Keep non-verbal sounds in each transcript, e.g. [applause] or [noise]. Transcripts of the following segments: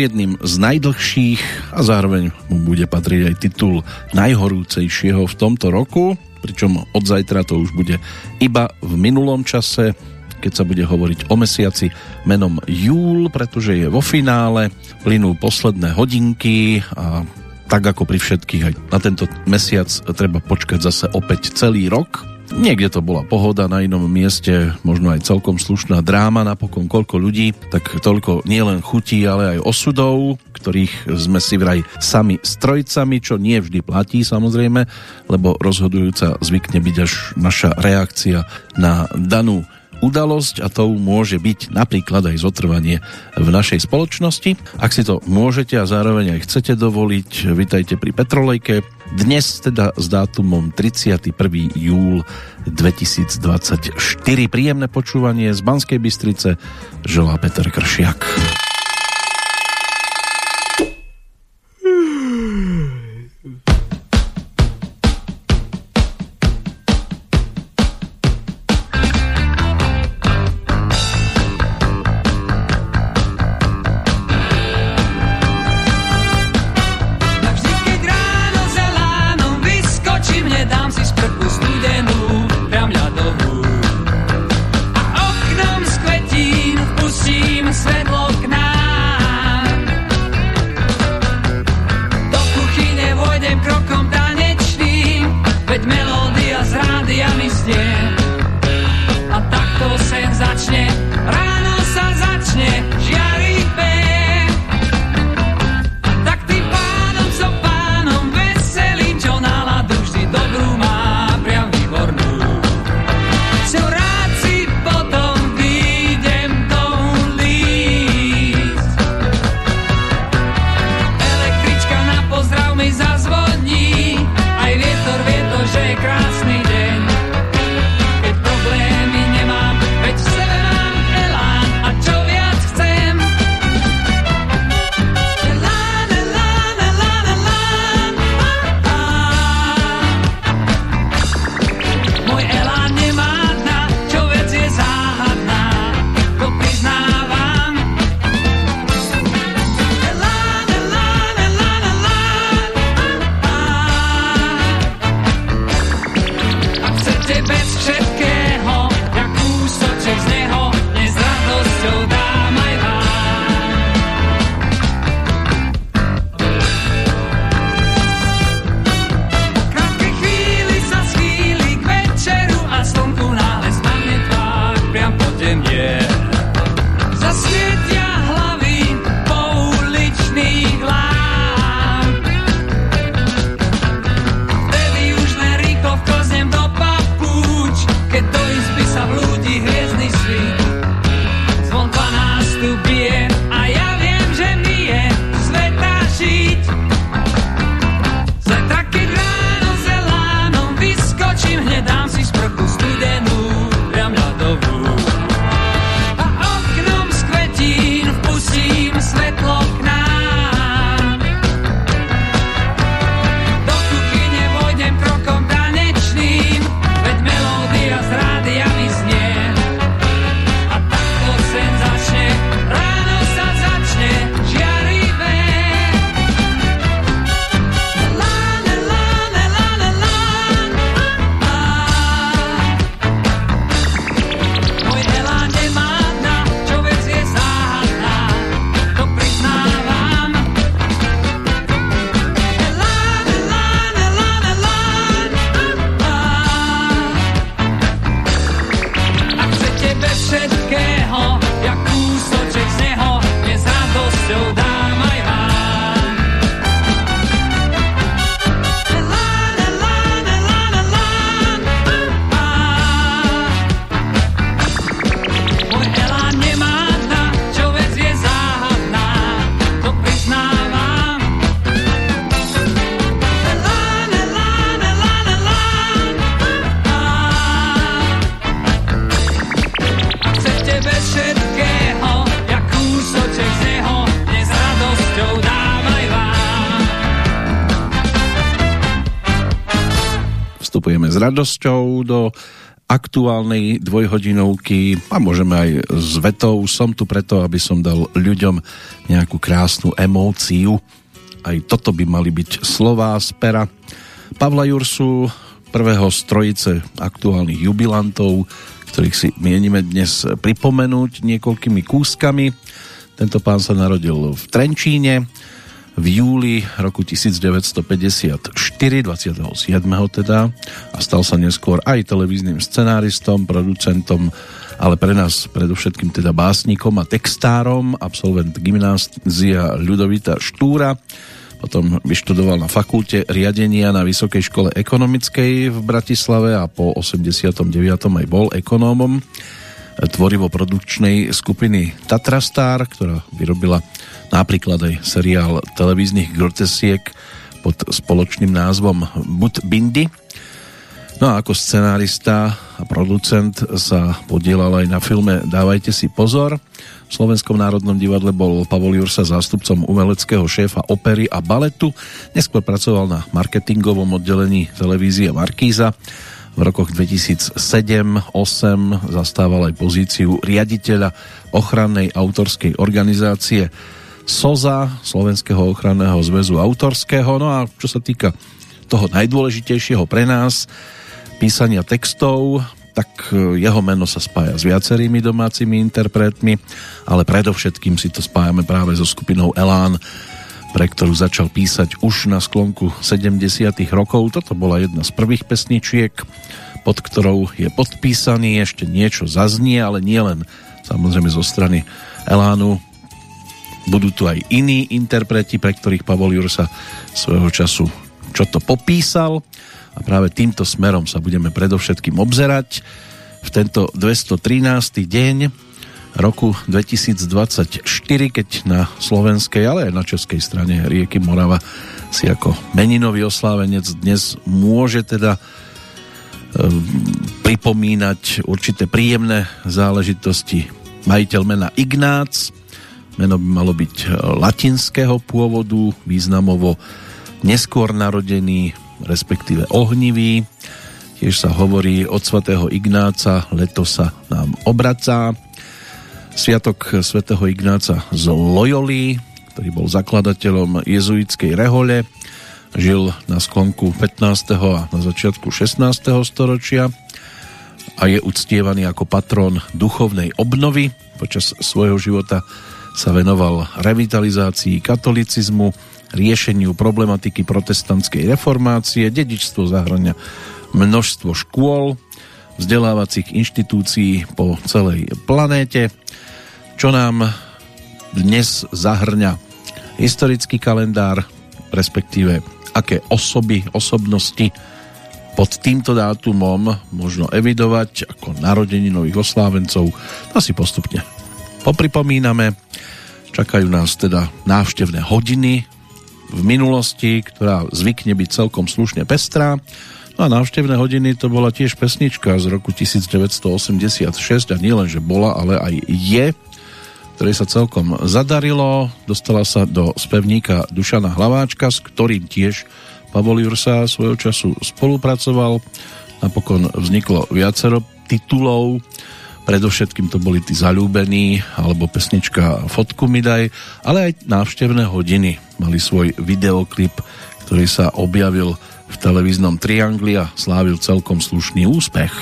Jedným z najdlhších a zároveň mu bude patriť aj titul najhorúcejšieho v tomto roku, pričom od zajtra to už bude iba v minulom čase, keď sa bude hovoriť o mesiaci menom Júl, pretože je vo finále, plynú posledné hodinky a tak ako pri všetkých aj na tento mesiac treba počkať zase opäť celý rok. Niekde to bola pohoda, na inom mieste možno aj celkom slušná dráma, napokon koľko ľudí, tak toľko nielen chutí, ale aj osudov, ktorých sme si vraj sami strojcami, čo nie vždy platí samozrejme, lebo rozhodujúca zvykne byť až naša reakcia na danú udalosť a to môže byť napríklad aj zotrvanie v našej spoločnosti. Ak si to môžete a zároveň aj chcete dovoliť, vitajte pri Petrolejke. Dnes teda s dátumom 31. júl 2024. Príjemné počúvanie z Banskej Bystrice želá Peter Kršiak. Radosťou do aktuálnej dvojhodinovky a môžeme aj s vetou som tu preto, aby som dal ľuďom nejakú krásnu emóciu. Aj toto by mali byť slová z pera Pavla Jursu, prvého z trojice aktuálnych jubilantov, ktorých si mienime dnes pripomenúť niekoľkými kúskami. Tento pán sa narodil v Trenčíne, v júli roku 1954, 27. teda, a stal sa neskôr aj televíznym scenáristom, producentom, ale pre nás predovšetkým teda básnikom a textárom, absolvent gymnázia Ľudovita Štúra, potom vyštudoval na fakulte riadenia na Vysokej škole ekonomickej v Bratislave a po 89. aj bol ekonómom tvorivo-produkčnej skupiny Tatrastar, ktorá vyrobila napríklad aj seriál televíznych grotesiek pod spoločným názvom Bud Bindy. No a ako scenárista a producent sa podielal aj na filme Dávajte si pozor. V Slovenskom národnom divadle bol Pavol Jursa zástupcom umeleckého šéfa opery a baletu. Neskôr pracoval na marketingovom oddelení televízie Markíza. V rokoch 2007-2008 zastával aj pozíciu riaditeľa ochrannej autorskej organizácie SOZA, Slovenského ochranného zväzu autorského. No a čo sa týka toho najdôležitejšieho pre nás, písania textov, tak e, jeho meno sa spája s viacerými domácimi interpretmi, ale predovšetkým si to spájame práve so skupinou Elán, pre ktorú začal písať už na sklonku 70 rokov. Toto bola jedna z prvých pesničiek, pod ktorou je podpísaný, ešte niečo zaznie, ale nie len samozrejme zo strany Elánu, budú tu aj iní interpreti, pre ktorých Pavol Jursa svojho času čo to popísal a práve týmto smerom sa budeme predovšetkým obzerať v tento 213. deň roku 2024, keď na slovenskej, ale aj na českej strane rieky Morava si ako meninový oslávenec dnes môže teda e, pripomínať určité príjemné záležitosti majiteľ mena Ignác, Meno by malo byť e, latinského pôvodu, významovo neskôr narodený, respektíve ohnivý. Tiež sa hovorí od svätého Ignáca, leto sa nám obracá. Sviatok svätého Ignáca z Loyoli, ktorý bol zakladateľom jezuitskej rehole, žil na sklonku 15. a na začiatku 16. storočia a je uctievaný ako patrón duchovnej obnovy. Počas svojho života sa venoval revitalizácii katolicizmu, riešeniu problematiky protestantskej reformácie, dedičstvo zahrania množstvo škôl, vzdelávacích inštitúcií po celej planéte, čo nám dnes zahrňa historický kalendár, respektíve aké osoby, osobnosti pod týmto dátumom možno evidovať ako narodení nových oslávencov. To si postupne popripomíname. Čakajú nás teda návštevné hodiny v minulosti, ktorá zvykne byť celkom slušne pestrá. No a návštevné hodiny to bola tiež pesnička z roku 1986 a nielen, že bola, ale aj je, ktorej sa celkom zadarilo. Dostala sa do spevníka Dušana Hlaváčka, s ktorým tiež Pavol Jursa svojho času spolupracoval. Napokon vzniklo viacero titulov, Predovšetkým to boli tí zalúbení, alebo pesnička Fotku mi daj, ale aj návštevné hodiny mali svoj videoklip, ktorý sa objavil v televíznom triangli a slávil celkom slušný úspech.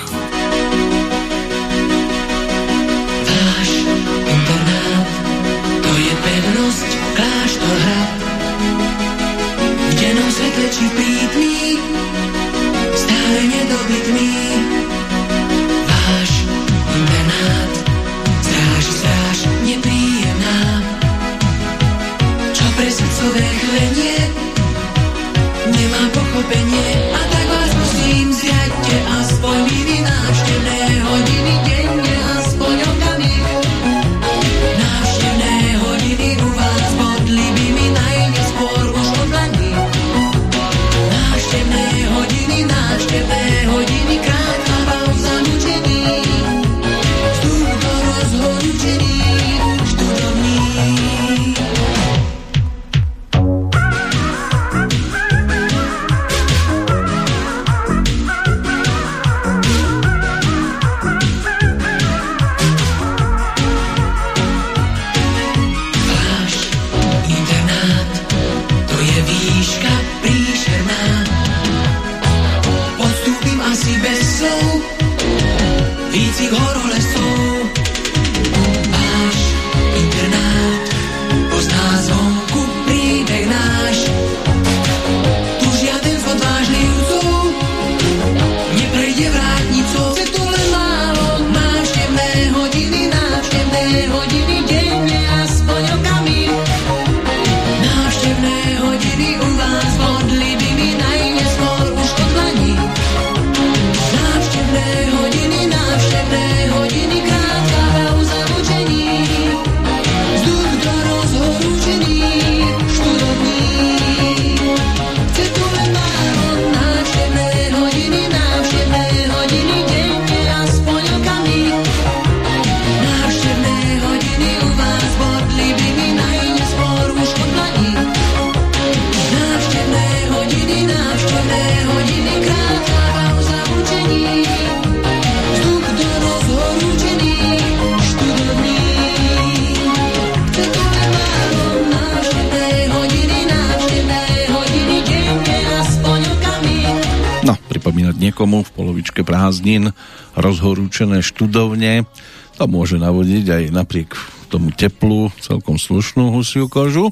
Niekomu v polovičke prázdnin rozhorúčené študovne. To môže navodiť aj napriek tomu teplu celkom slušnú husiu kožu.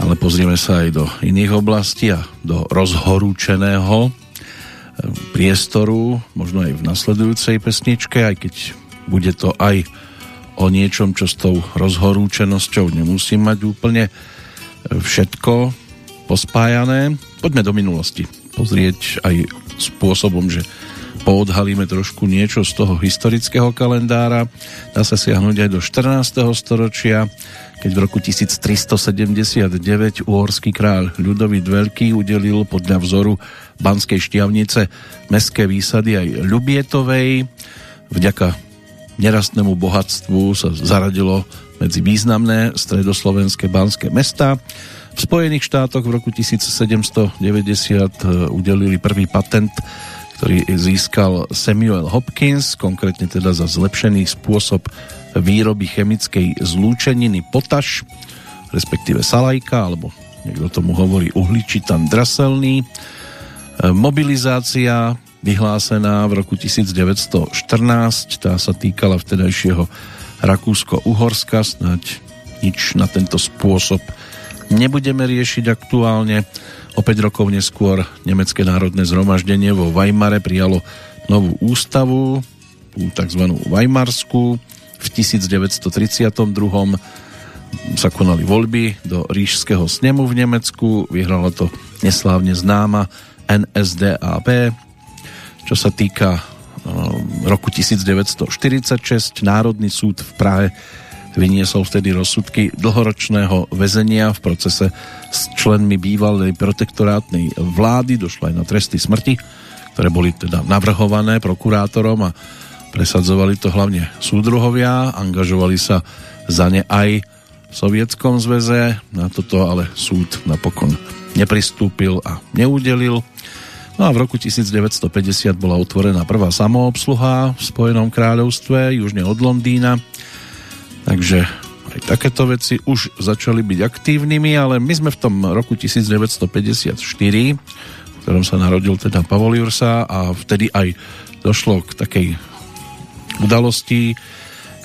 Ale pozrieme sa aj do iných oblastí a do rozhorúčeného priestoru, možno aj v nasledujúcej pesničke, aj keď bude to aj o niečom, čo s tou rozhorúčenosťou nemusí mať úplne všetko pospájané. Poďme do minulosti pozrieť aj spôsobom, že poodhalíme trošku niečo z toho historického kalendára. Dá sa siahnuť aj do 14. storočia, keď v roku 1379 uhorský kráľ Ľudovít Veľký udelil podľa vzoru Banskej štiavnice mestské výsady aj Ľubietovej. Vďaka nerastnému bohatstvu sa zaradilo medzi významné stredoslovenské banské mesta. V Spojených štátoch v roku 1790 udelili prvý patent ktorý získal Samuel Hopkins, konkrétne teda za zlepšený spôsob výroby chemickej zlúčeniny potaš, respektíve salajka, alebo niekto tomu hovorí uhličitan draselný. Mobilizácia vyhlásená v roku 1914, tá sa týkala vtedajšieho Rakúsko-Uhorska, snáď nič na tento spôsob nebudeme riešiť aktuálne. O 5 rokov neskôr Nemecké národné zhromaždenie vo Weimare prijalo novú ústavu, tzv. Weimarsku. V 1932 sa konali voľby do ríšského snemu v Nemecku. Vyhrala to neslávne známa NSDAP. Čo sa týka um, roku 1946, Národný súd v Prahe vyniesol vtedy rozsudky dlhoročného väzenia v procese s členmi bývalej protektorátnej vlády. Došlo aj na tresty smrti, ktoré boli teda navrhované prokurátorom a presadzovali to hlavne súdruhovia, angažovali sa za ne aj v Sovietskom zväze, na toto ale súd napokon nepristúpil a neudelil. No a v roku 1950 bola otvorená prvá samoobsluha v Spojenom kráľovstve, južne od Londýna Takže aj takéto veci už začali byť aktívnymi, ale my sme v tom roku 1954, v ktorom sa narodil teda Pavol Jursa a vtedy aj došlo k takej udalosti,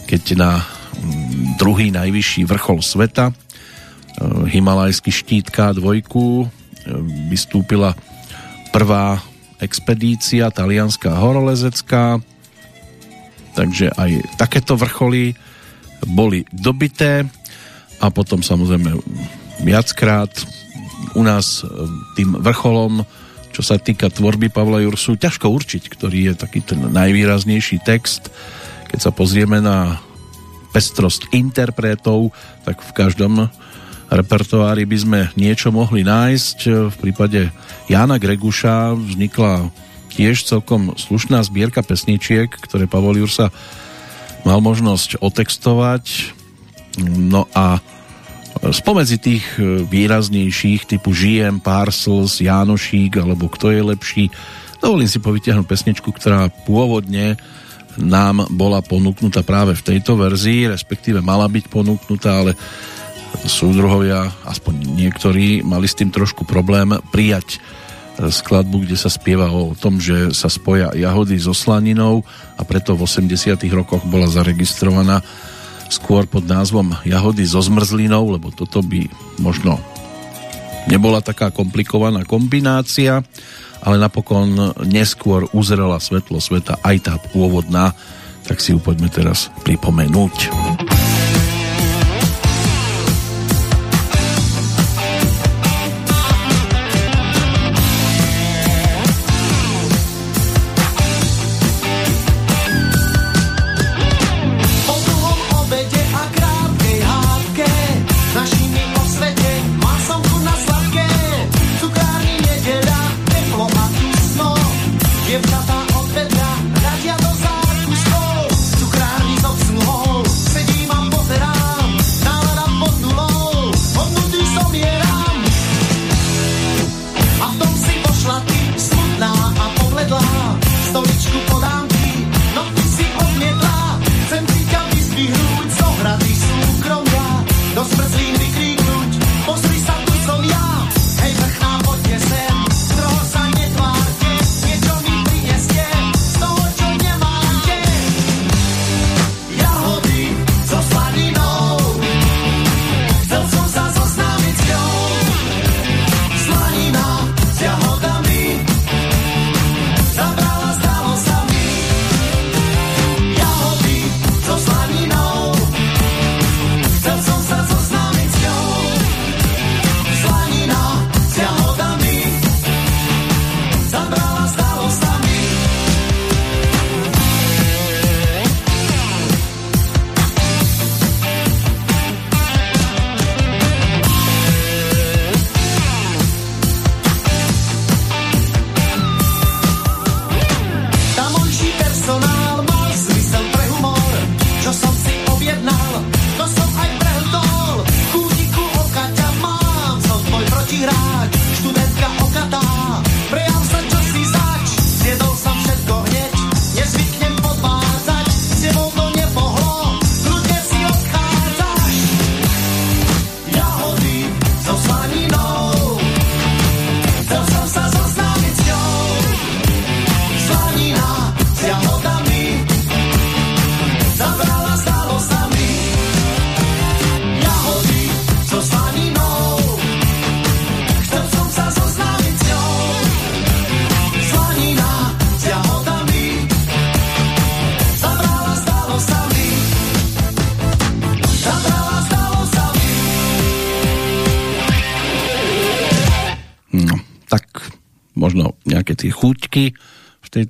keď na mm, druhý najvyšší vrchol sveta, e, Himalajský štít K2, e, vystúpila prvá expedícia talianská horolezecká, takže aj takéto vrcholy boli dobité a potom samozrejme viackrát u nás e, tým vrcholom, čo sa týka tvorby Pavla Jursu, ťažko určiť, ktorý je taký ten najvýraznejší text. Keď sa pozrieme na pestrosť interpretov, tak v každom repertoári by sme niečo mohli nájsť. V prípade Jána Greguša vznikla tiež celkom slušná zbierka pesničiek, ktoré Pavol Jursa mal možnosť otextovať. No a spomedzi tých e, výraznejších typu Žijem, Parcels, Jánošík alebo Kto je lepší, dovolím si povytiahnuť pesničku, ktorá pôvodne nám bola ponúknutá práve v tejto verzii, respektíve mala byť ponúknutá, ale súdruhovia, aspoň niektorí, mali s tým trošku problém prijať skladbu, kde sa spieva o tom, že sa spoja jahody so slaninou a preto v 80 rokoch bola zaregistrovaná skôr pod názvom jahody so zmrzlinou, lebo toto by možno nebola taká komplikovaná kombinácia, ale napokon neskôr uzrela svetlo sveta aj tá pôvodná, tak si ju poďme teraz pripomenúť.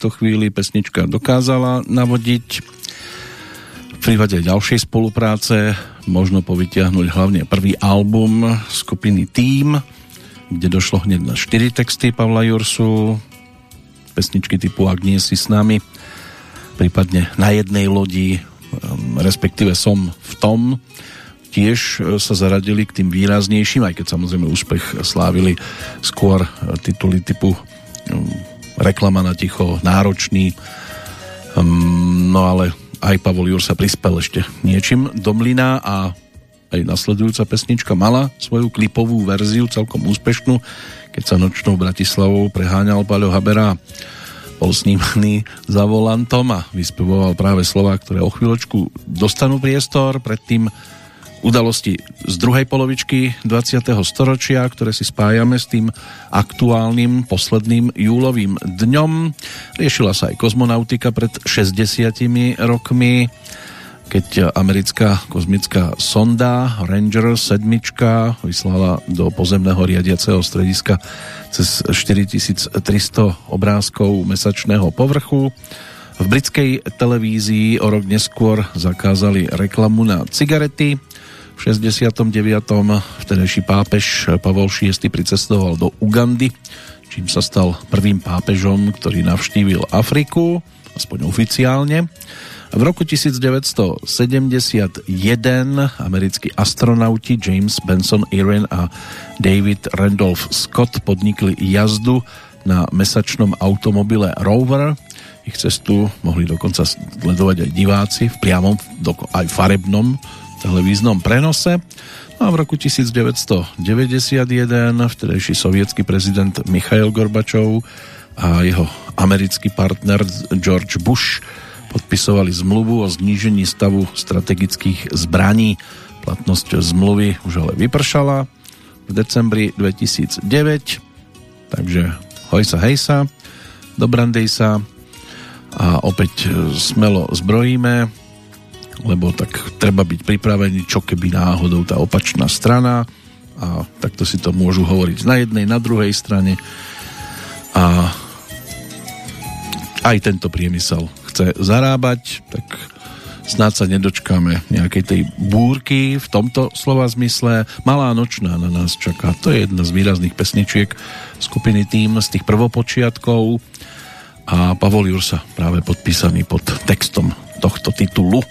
Tejto chvíli pesnička dokázala navodiť. V prípade ďalšej spolupráce možno povytiahnuť hlavne prvý album skupiny Team, kde došlo hneď na 4 texty Pavla Jursu, pesničky typu Ak nie si s nami, prípadne Na jednej lodi, um, respektíve Som v tom, tiež e, sa zaradili k tým výraznejším, aj keď samozrejme úspech slávili skôr tituly typu reklama na ticho, náročný. Um, no ale aj Pavol Jur sa prispel ešte niečím do mlyna a aj nasledujúca pesnička mala svoju klipovú verziu, celkom úspešnú, keď sa nočnou Bratislavou preháňal Paľo Habera bol snímaný za volantom a vyspevoval práve slova, ktoré o chvíľočku dostanú priestor. Predtým udalosti z druhej polovičky 20. storočia, ktoré si spájame s tým aktuálnym posledným júlovým dňom. Riešila sa aj kozmonautika pred 60 rokmi, keď americká kozmická sonda Ranger 7 vyslala do pozemného riadiaceho strediska cez 4300 obrázkov mesačného povrchu. V britskej televízii o rok neskôr zakázali reklamu na cigarety v 69. vtedajší pápež Pavol VI pricestoval do Ugandy, čím sa stal prvým pápežom, ktorý navštívil Afriku, aspoň oficiálne. V roku 1971 americkí astronauti James Benson Irwin a David Randolph Scott podnikli jazdu na mesačnom automobile Rover. Ich cestu mohli dokonca sledovať aj diváci v priamom, aj farebnom televíznom prenose. No a v roku 1991 vtedajší sovietský prezident Michail Gorbačov a jeho americký partner George Bush podpisovali zmluvu o znížení stavu strategických zbraní. Platnosť zmluvy už ale vypršala v decembri 2009, takže hoj sa hej sa, dobrandej sa a opäť smelo zbrojíme lebo tak treba byť pripravený, čo keby náhodou tá opačná strana a takto si to môžu hovoriť na jednej, na druhej strane a aj tento priemysel chce zarábať, tak snáď sa nedočkáme nejakej tej búrky v tomto slova zmysle. Malá nočná na nás čaká. To je jedna z výrazných pesničiek skupiny Tým z tých prvopočiatkov a Pavol Jursa práve podpísaný pod textom tohto titulu.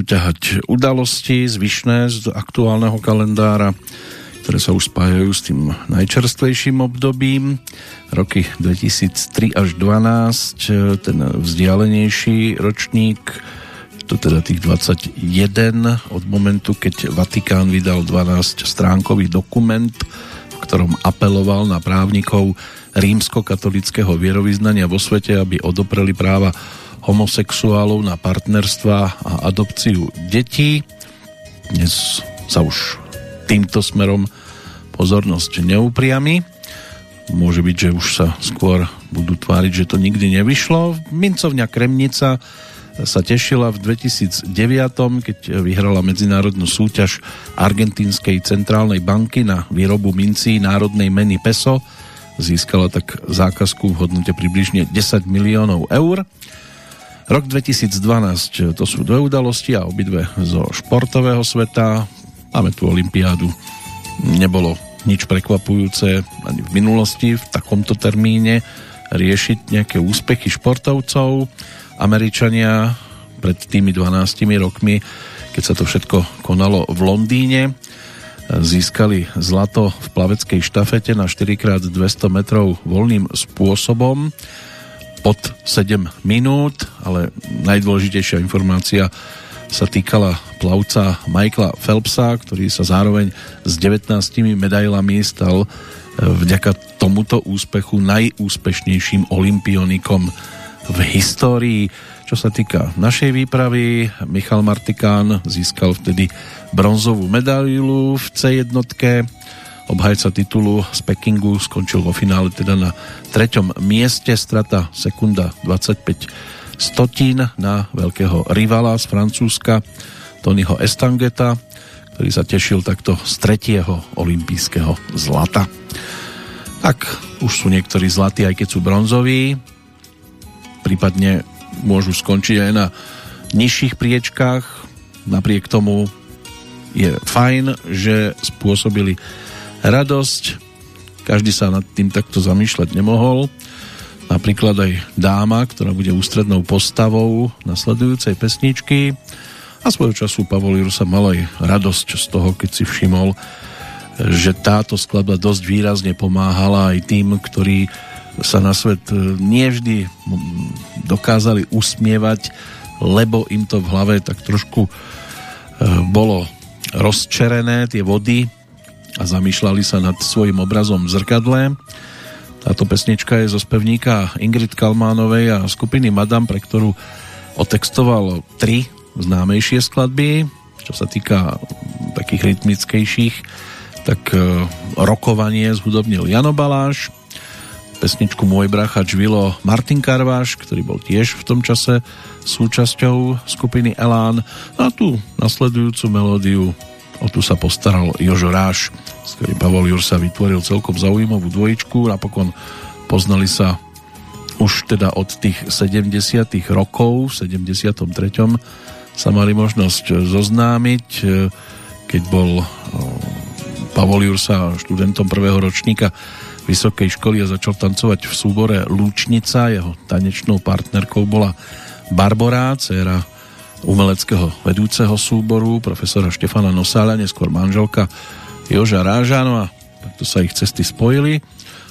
Budú ťahať udalosti zvyšné z aktuálneho kalendára, ktoré sa už spájajú s tým najčerstvejším obdobím. Roky 2003 až 2012, ten vzdialenejší ročník, to teda tých 21 od momentu, keď Vatikán vydal 12 stránkový dokument, v ktorom apeloval na právnikov rímsko-katolického vierovýznania vo svete, aby odopreli práva homosexuálov na partnerstva a adopciu detí. Dnes sa už týmto smerom pozornosť neupriami. Môže byť, že už sa skôr budú tváriť, že to nikdy nevyšlo. Mincovňa Kremnica sa tešila v 2009, keď vyhrala medzinárodnú súťaž Argentínskej centrálnej banky na výrobu mincí národnej meny peso. Získala tak zákazku v hodnote približne 10 miliónov eur. Rok 2012 to sú dve udalosti a obidve zo športového sveta. Máme tu Olympiádu. Nebolo nič prekvapujúce ani v minulosti v takomto termíne riešiť nejaké úspechy športovcov. Američania pred tými 12 rokmi, keď sa to všetko konalo v Londýne, získali zlato v plaveckej štafete na 4x200 metrov voľným spôsobom pod 7 minút, ale najdôležitejšia informácia sa týkala plavca Michaela Phelpsa, ktorý sa zároveň s 19 medailami stal e, vďaka tomuto úspechu najúspešnejším olimpionikom v histórii. Čo sa týka našej výpravy, Michal Martikán získal vtedy bronzovú medailu v C1 Obhajca titulu z Pekingu skončil vo finále teda na treťom mieste, strata sekunda 25 stotín na veľkého rivala z Francúzska Tonyho Estangeta, ktorý sa tešil takto z tretieho olympijského zlata. Tak už sú niektorí zlatí, aj keď sú bronzoví, prípadne môžu skončiť aj na nižších priečkách, napriek tomu je fajn, že spôsobili radosť. Každý sa nad tým takto zamýšľať nemohol. Napríklad aj dáma, ktorá bude ústrednou postavou nasledujúcej pesničky. A svojho času Pavol Jursa mal aj radosť z toho, keď si všimol, že táto skladba dosť výrazne pomáhala aj tým, ktorí sa na svet nevždy dokázali usmievať, lebo im to v hlave tak trošku eh, bolo rozčerené, tie vody a zamýšľali sa nad svojim obrazom v zrkadle. Táto pesnička je zo spevníka Ingrid Kalmánovej a skupiny Madame, pre ktorú otextoval tri známejšie skladby, čo sa týka takých rytmickejších, tak e, rokovanie zhudobnil Jano Baláš, pesničku Môj bracha Čvilo Martin Karváš, ktorý bol tiež v tom čase súčasťou skupiny Elán. A tú nasledujúcu melódiu O tu sa postaral Jožo Ráš, s ktorým Pavol Jursa vytvoril celkom zaujímavú dvojičku. Napokon poznali sa už teda od tých 70 rokov, v 73. sa mali možnosť zoznámiť, keď bol Pavol Jursa študentom prvého ročníka vysokej školy a začal tancovať v súbore Lúčnica. Jeho tanečnou partnerkou bola Barbora, dcera umeleckého vedúceho súboru, profesora Štefana Nosáľa, neskôr manželka Joža Rážano a takto sa ich cesty spojili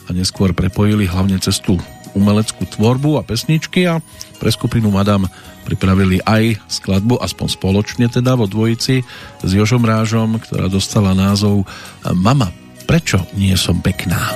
a neskôr prepojili hlavne cestu umeleckú tvorbu a pesničky a pre skupinu Madame pripravili aj skladbu, aspoň spoločne teda vo dvojici s Jožom Rážom, ktorá dostala názov Mama, prečo nie som pekná?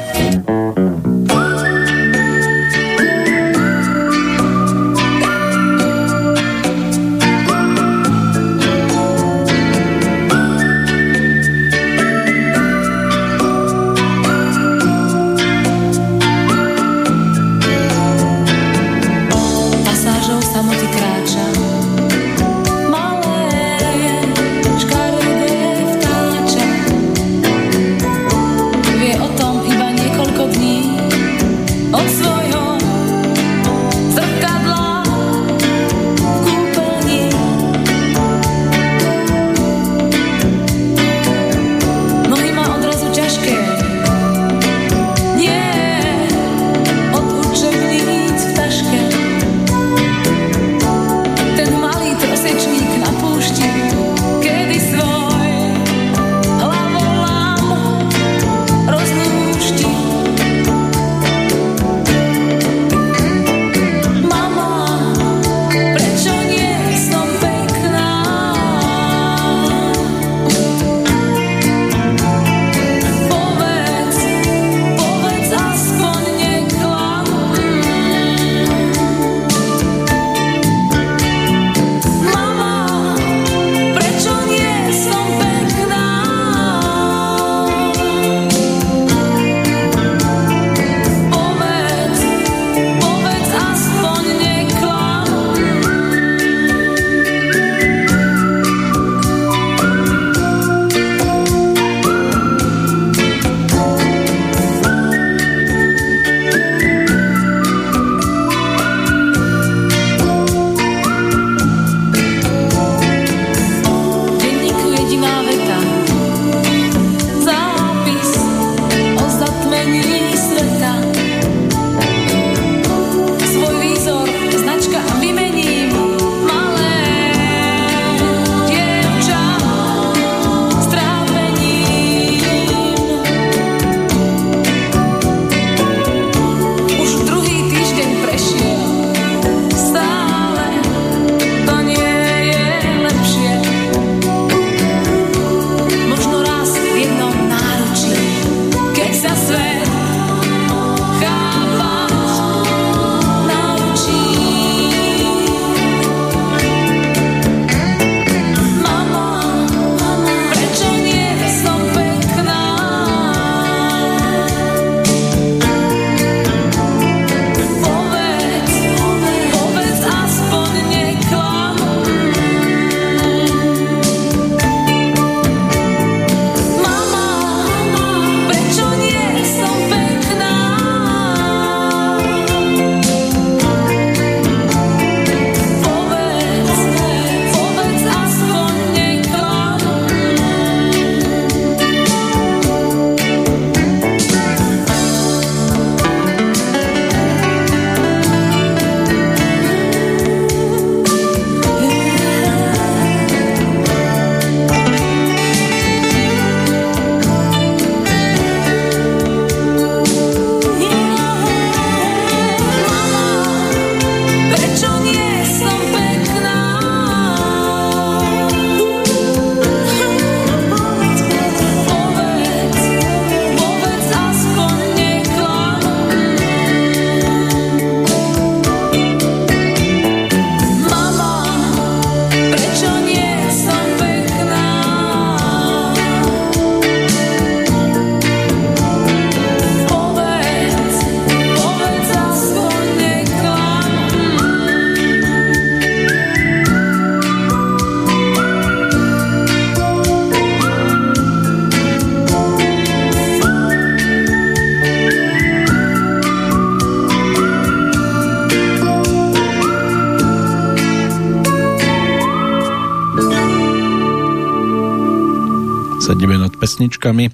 Pesničkami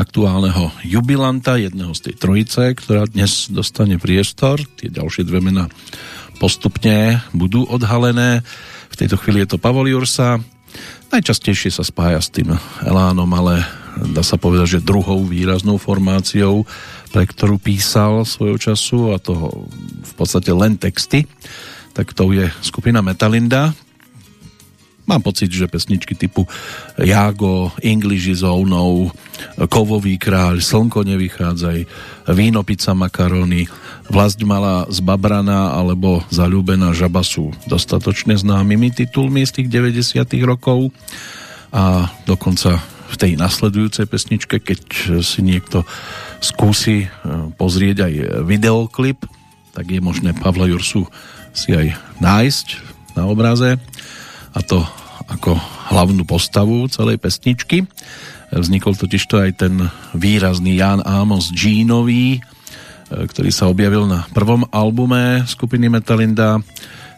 aktuálneho jubilanta, jedného z tej trojice, ktorá dnes dostane priestor. Tie ďalšie dve mená postupne budú odhalené. V tejto chvíli je to Pavol Jursa. Najčastejšie sa spája s tým Elánom, ale dá sa povedať, že druhou výraznou formáciou, pre ktorú písal svojho času a toho v podstate len texty, tak to je skupina Metalinda. Mám pocit, že pesničky typu Jago, English is no, Kovový kráľ, Slnko nevychádzaj, Víno, pizza, makarony, Vlast malá z Babrana alebo Zalúbená žaba sú dostatočne známymi titulmi z tých 90 rokov. A dokonca v tej nasledujúcej pesničke, keď si niekto skúsi e, pozrieť aj videoklip, tak je možné Pavla Jursu si aj nájsť na obraze. A to ako hlavnú postavu celej pesničky. Vznikol totiž to aj ten výrazný Jan Amos Jeanový, e, ktorý sa objavil na prvom albume skupiny Metalinda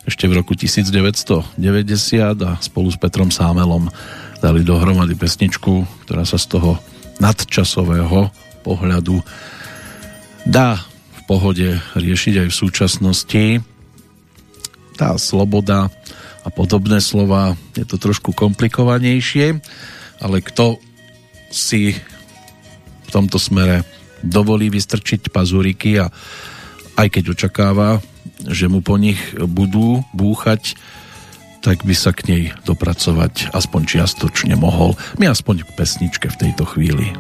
ešte v roku 1990 a spolu s Petrom Sámelom dali dohromady pesničku, ktorá sa z toho nadčasového pohľadu dá v pohode riešiť aj v súčasnosti. Tá sloboda a podobné slova je to trošku komplikovanejšie, ale kto si v tomto smere dovolí vystrčiť pazuriky a aj keď očakáva, že mu po nich budú búchať tak by sa k nej dopracovať aspoň čiastočne mohol. My aspoň k pesničke v tejto chvíli.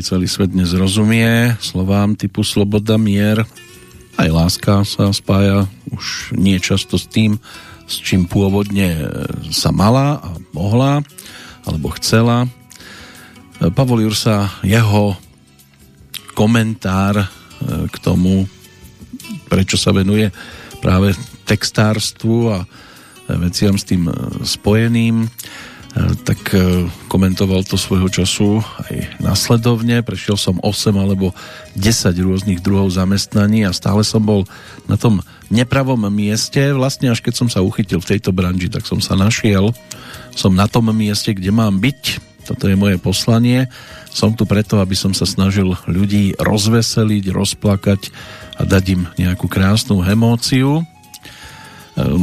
Či celý svet dnes rozumie slovám typu sloboda, mier. Aj láska sa spája už nie často s tým, s čím pôvodne sa mala a mohla, alebo chcela. Pavol Jursa, jeho komentár e, k tomu, prečo sa venuje práve textárstvu a veciam s tým spojeným, E, tak e, komentoval to svojho času aj nasledovne. Prešiel som 8 alebo 10 rôznych druhov zamestnaní a stále som bol na tom nepravom mieste. Vlastne až keď som sa uchytil v tejto branži, tak som sa našiel. Som na tom mieste, kde mám byť. Toto je moje poslanie. Som tu preto, aby som sa snažil ľudí rozveseliť, rozplakať a dať im nejakú krásnu emóciu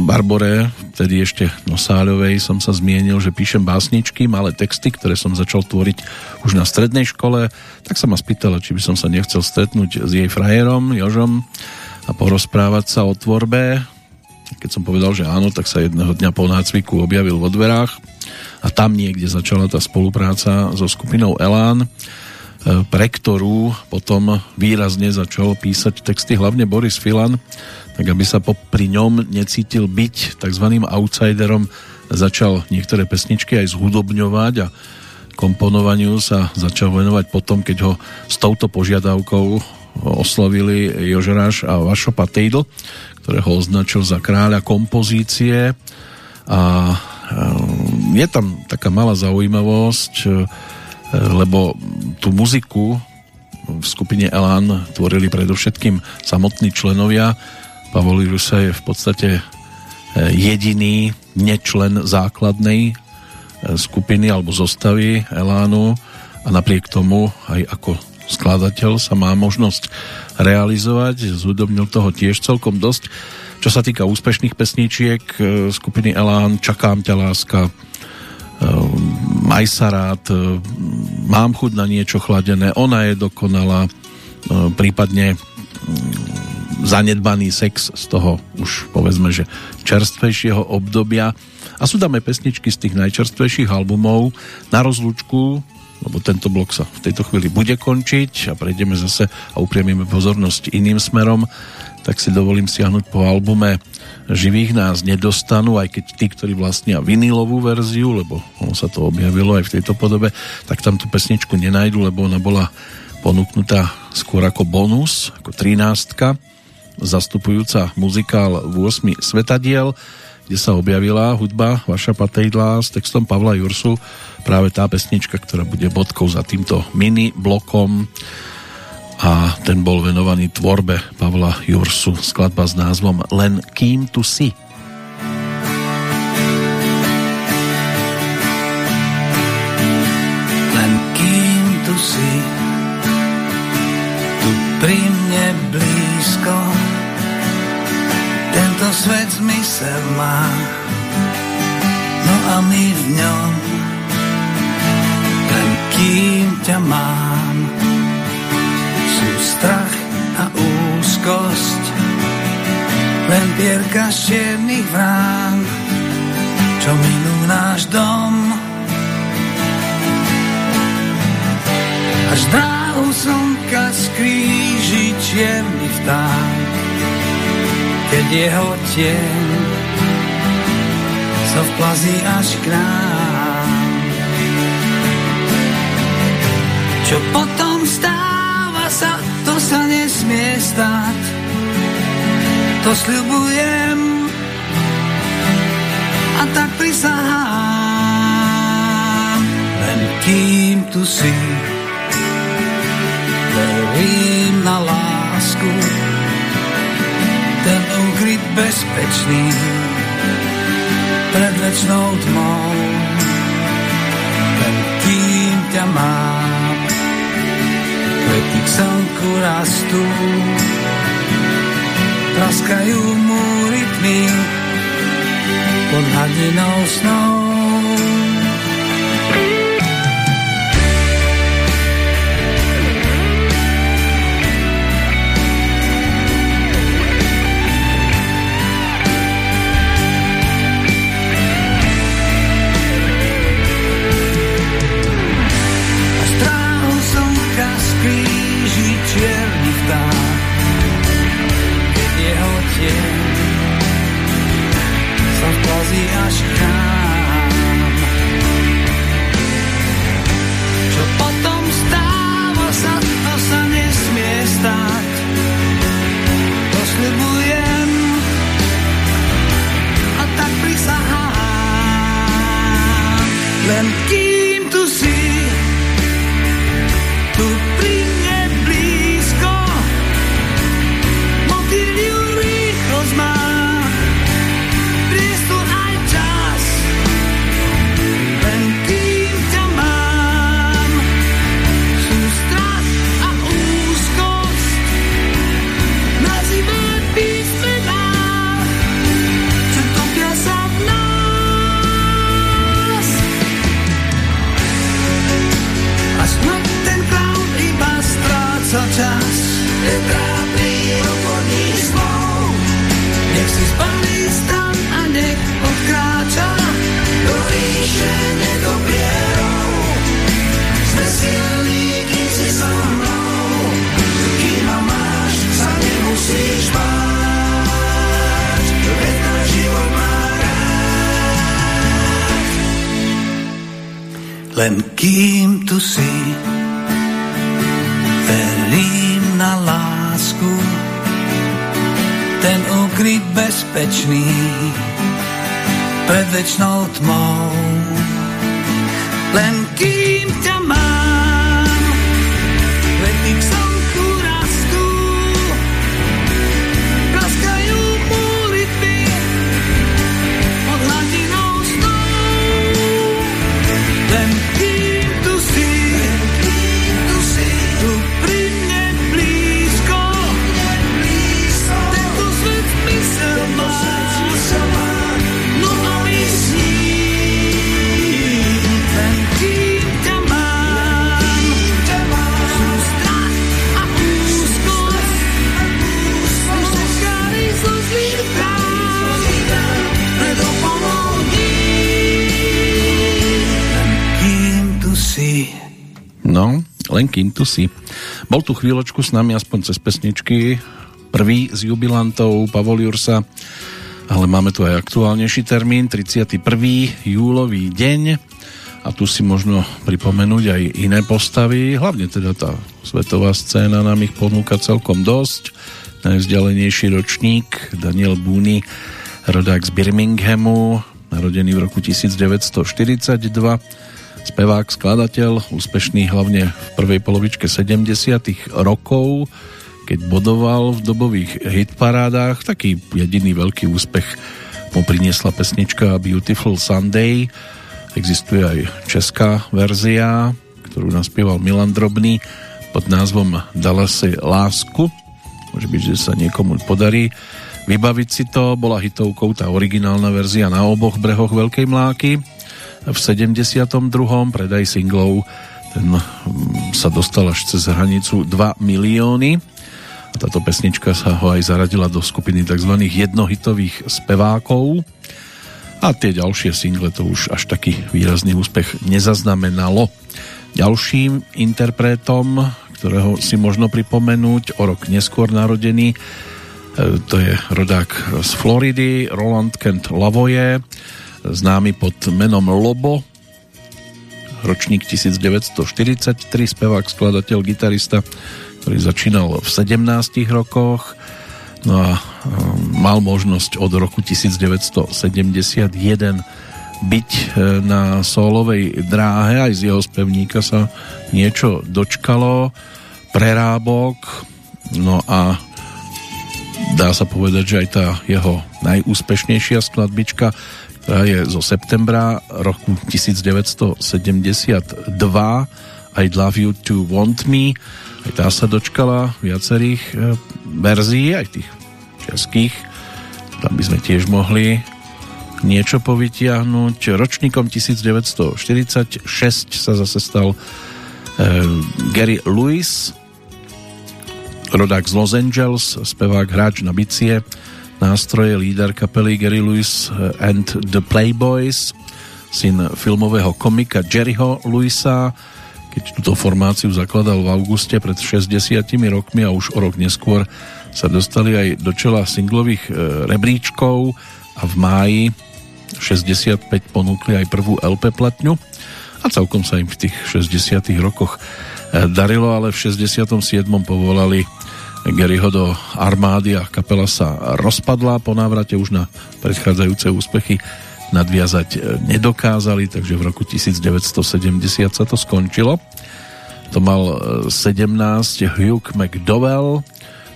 Barbore, tedy ešte Nosáľovej, som sa zmienil, že píšem básničky, malé texty, ktoré som začal tvoriť už na strednej škole, tak sa ma spýtala, či by som sa nechcel stretnúť s jej frajerom, Jožom, a porozprávať sa o tvorbe. Keď som povedal, že áno, tak sa jedného dňa po nácviku objavil vo dverách a tam niekde začala tá spolupráca so skupinou Elán, e, pre ktorú potom výrazne začal písať texty hlavne Boris Filan, tak aby sa popri ňom necítil byť tzv. outsiderom, začal niektoré pesničky aj zhudobňovať a komponovaniu sa začal venovať potom, keď ho s touto požiadavkou oslovili Jožeráš a Vašo Patejdl, ktorého označil za kráľa kompozície a je tam taká malá zaujímavosť, lebo tú muziku v skupine Elan tvorili predovšetkým samotní členovia Pavol Rusa je v podstate e, jediný nečlen základnej e, skupiny alebo zostavy Elánu a napriek tomu aj ako skladateľ sa má možnosť realizovať. Zúdobnil toho tiež celkom dosť. Čo sa týka úspešných pesničiek e, skupiny Elán, Čakám ťa láska, Maj sa rád, Mám chuť na niečo chladené, Ona je dokonalá, prípadne zanedbaný sex z toho už povedzme, že čerstvejšieho obdobia. A sú dáme pesničky z tých najčerstvejších albumov na rozlúčku, lebo tento blok sa v tejto chvíli bude končiť a prejdeme zase a upriamíme pozornosť iným smerom, tak si dovolím siahnuť po albume Živých nás nedostanú, aj keď tí, ktorí vlastnia vinilovú verziu, lebo ono sa to objavilo aj v tejto podobe, tak tam tú pesničku nenajdu, lebo ona bola ponúknutá skôr ako bonus, ako 13 zastupujúca muzikál v 8 svetadiel, kde sa objavila hudba Vaša Patejdla s textom Pavla Jursu, práve tá pesnička, ktorá bude bodkou za týmto mini blokom a ten bol venovaný tvorbe Pavla Jursu, skladba s názvom Len kým tu si. Len kým tu si, tu pri svet zmysel má, no a my v ňom, len kým ťa mám, sú strach a úzkosť, len pierka z čiernych vrán, čo minú náš dom. Až dráhu slnka skríži čierny vtán, keď jeho tieň sa vplazí až k nám. Čo potom stáva sa, to sa nesmie stať. To sľubujem a tak prisahám. Len kým tu si, verím na lásku, ten ukryt bezpečný pred večnou tmou. Len kým ťa mám, kvety k slnku rastú, praskajú mu rytmy pod hladinou snou. Len kým tu si. Verím na lásku, ten ukryt bezpečný pred večnou tmou. Len len kým tu si. Bol tu chvíľočku s nami aspoň cez pesničky, prvý z jubilantov Pavol Jursa, ale máme tu aj aktuálnejší termín, 31. júlový deň a tu si možno pripomenúť aj iné postavy, hlavne teda tá svetová scéna nám ich ponúka celkom dosť. Najvzdialenejší ročník Daniel Booney, rodák z Birminghamu, narodený v roku 1942, spevák, skladateľ, úspešný hlavne v prvej polovičke 70 rokov, keď bodoval v dobových hitparádách. Taký jediný veľký úspech mu priniesla pesnička Beautiful Sunday. Existuje aj česká verzia, ktorú naspieval Milan Drobný pod názvom Dala si lásku. Môže byť, že sa niekomu podarí vybaviť si to. Bola hitovkou tá originálna verzia na oboch brehoch Veľkej Mláky v 72. predaj singlov ten mm, sa dostal až cez hranicu 2 milióny a táto pesnička sa ho aj zaradila do skupiny tzv. jednohitových spevákov a tie ďalšie single to už až taký výrazný úspech nezaznamenalo. Ďalším interpretom, ktorého si možno pripomenúť, o rok neskôr narodený, e, to je rodák z Floridy, Roland Kent Lavoie, známy pod menom Lobo, ročník 1943, spevák, skladateľ, gitarista, ktorý začínal v 17 rokoch, no a um, mal možnosť od roku 1971 byť e, na solovej dráhe, aj z jeho spevníka sa niečo dočkalo, prerábok, no a dá sa povedať, že aj tá jeho najúspešnejšia skladbička ktorá je zo septembra roku 1972 I Love You To Want Me. Aj tá sa dočkala viacerých e, verzií, aj tých českých. Tam by sme tiež mohli niečo povytiahnuť. Ročníkom 1946 sa zase stal e, Gary Lewis rodák z Los Angeles spevák, hráč na bicie nástroje líder kapely Gary Lewis and the Playboys, syn filmového komika Jerryho Lewisa, keď túto formáciu zakladal v auguste pred 60 rokmi a už o rok neskôr sa dostali aj do čela singlových e, rebríčkov a v máji 65 ponúkli aj prvú LP platňu a celkom sa im v tých 60 rokoch e, darilo, ale v 67. povolali Garyho do armády a kapela sa rozpadla po návrate už na predchádzajúce úspechy. Nadviazať e, nedokázali, takže v roku 1970 sa to skončilo. To mal 17 e, Hugh McDowell,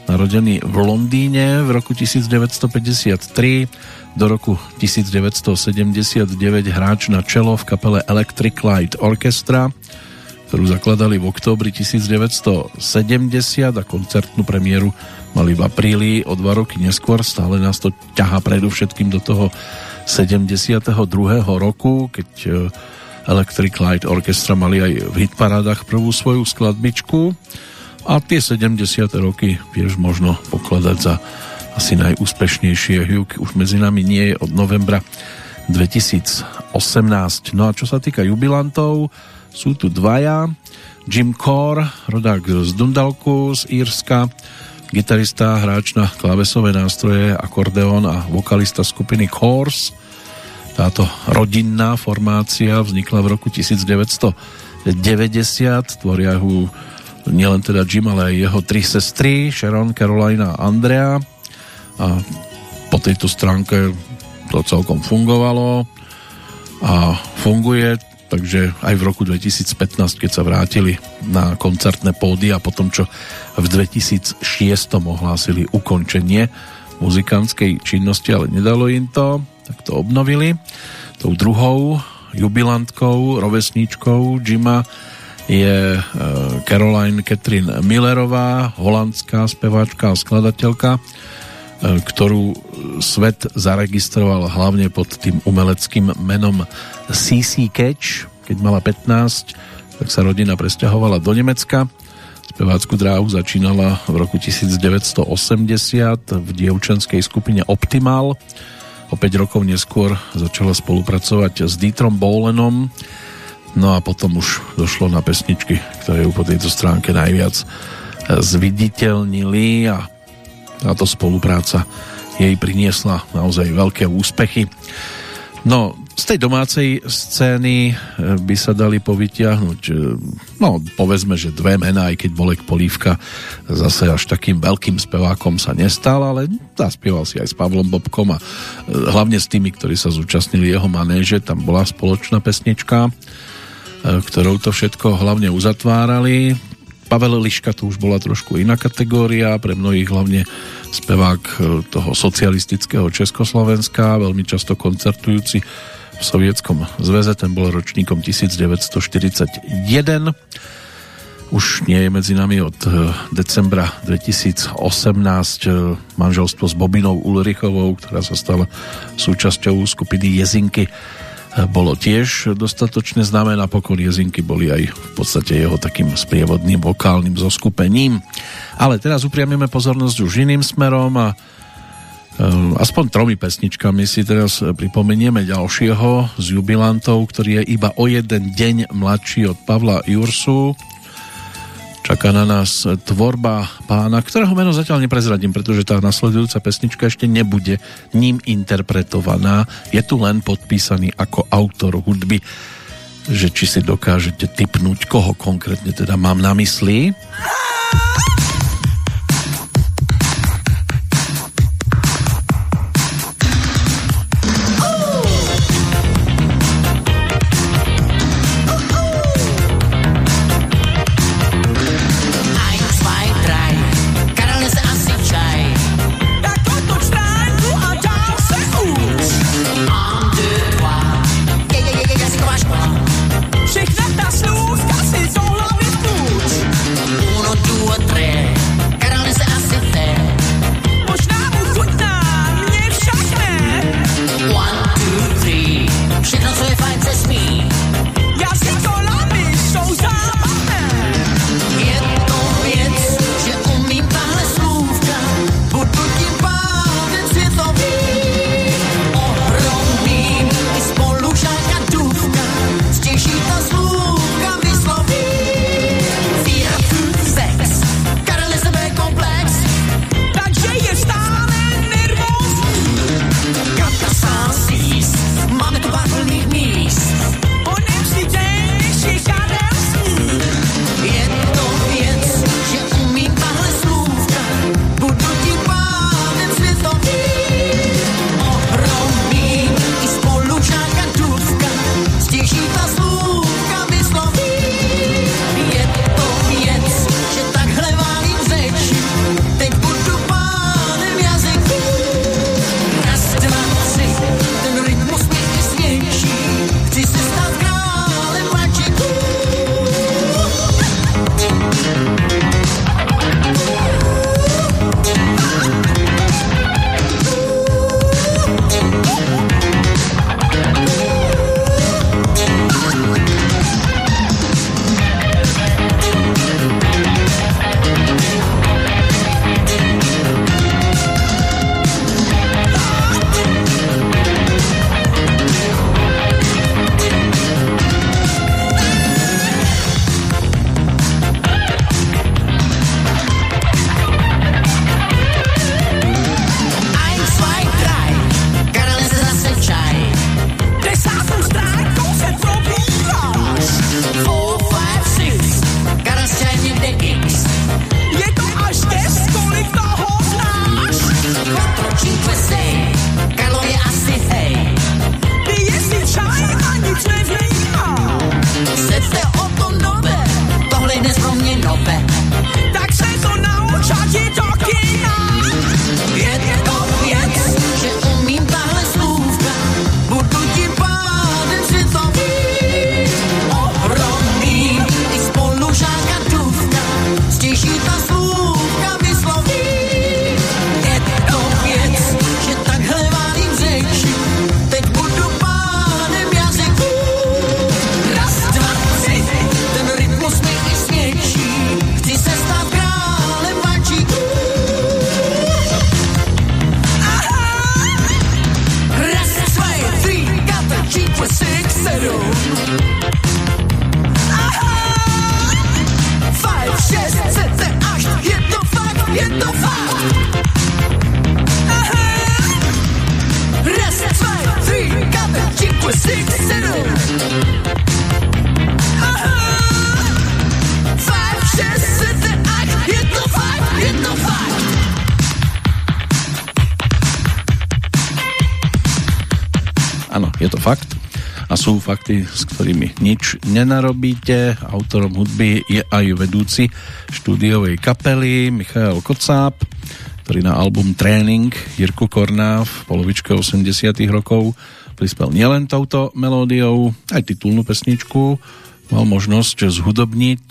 narodený v Londýne v roku 1953, do roku 1979 hráč na čelo v kapele Electric Light Orchestra, ktorú zakladali v októbri 1970 a koncertnú premiéru mali v apríli o dva roky neskôr. Stále nás to ťaha predovšetkým do toho 72. roku, keď e, Electric Light Orchestra mali aj v hitparádach prvú svoju skladbičku. A tie 70. roky vieš možno pokladať za asi najúspešnejšie. Hugh už medzi nami nie je od novembra 2018. No a čo sa týka jubilantov, sú tu dvaja. Jim Core, rodák z Dundalku, z Írska, gitarista, hráč na klávesové nástroje, akordeón a vokalista skupiny Course. Táto rodinná formácia vznikla v roku 1990. Tvoria ho nielen teda Jim, ale aj jeho tri sestry, Sharon, Carolina a Andrea. A po tejto stránke to celkom fungovalo a funguje, takže aj v roku 2015, keď sa vrátili na koncertné pódy a potom, čo v 2006 ohlásili ukončenie muzikantskej činnosti, ale nedalo im to, tak to obnovili. Tou druhou jubilantkou, rovesníčkou Jima je e, Caroline Catherine Millerová, holandská speváčka a skladateľka, ktorú svet zaregistroval hlavne pod tým umeleckým menom CC Catch. Keď mala 15, tak sa rodina presťahovala do Nemecka. Spevácku dráhu začínala v roku 1980 v dievčenskej skupine Optimal. O 5 rokov neskôr začala spolupracovať s Dietrom Bolenom. No a potom už došlo na pesničky, ktoré ju po tejto stránke najviac zviditeľnili a táto spolupráca jej priniesla naozaj veľké úspechy. No, z tej domácej scény e, by sa dali povytiahnuť, e, no povedzme, že dve mená, aj keď Bolek Polívka zase až takým veľkým spevákom sa nestal, ale zaspieval si aj s Pavlom Bobkom a e, hlavne s tými, ktorí sa zúčastnili jeho manéže, tam bola spoločná pesnička, ktorou to všetko hlavne uzatvárali. Pavel Liška to už bola trošku iná kategória, pre mnohých hlavne spevák e, toho socialistického Československa, veľmi často koncertujúci v Sovietskom zväze, ten bol ročníkom 1941. Už nie je medzi nami od e, decembra 2018 e, manželstvo s Bobinou Ulrichovou, ktorá sa stala súčasťou skupiny Jezinky bolo tiež dostatočne známe. Napokon Jezinky boli aj v podstate jeho takým sprievodným vokálnym zoskupením. Ale teraz upriamíme pozornosť už iným smerom a um, aspoň tromi pesničkami si teraz pripomenieme ďalšieho z jubilantov, ktorý je iba o jeden deň mladší od Pavla Jursu Čaká na nás tvorba pána, ktorého meno zatiaľ neprezradím, pretože tá nasledujúca pesnička ešte nebude ním interpretovaná. Je tu len podpísaný ako autor hudby, že či si dokážete typnúť, koho konkrétne teda mám na mysli. Fakty, s ktorými nič nenarobíte. Autorom hudby je aj vedúci štúdiovej kapely Michal Kocáb, ktorý na album Tréning Jirku Korná v polovičke 80 rokov prispel nielen touto melódiou, aj titulnú pesničku mal možnosť zhudobniť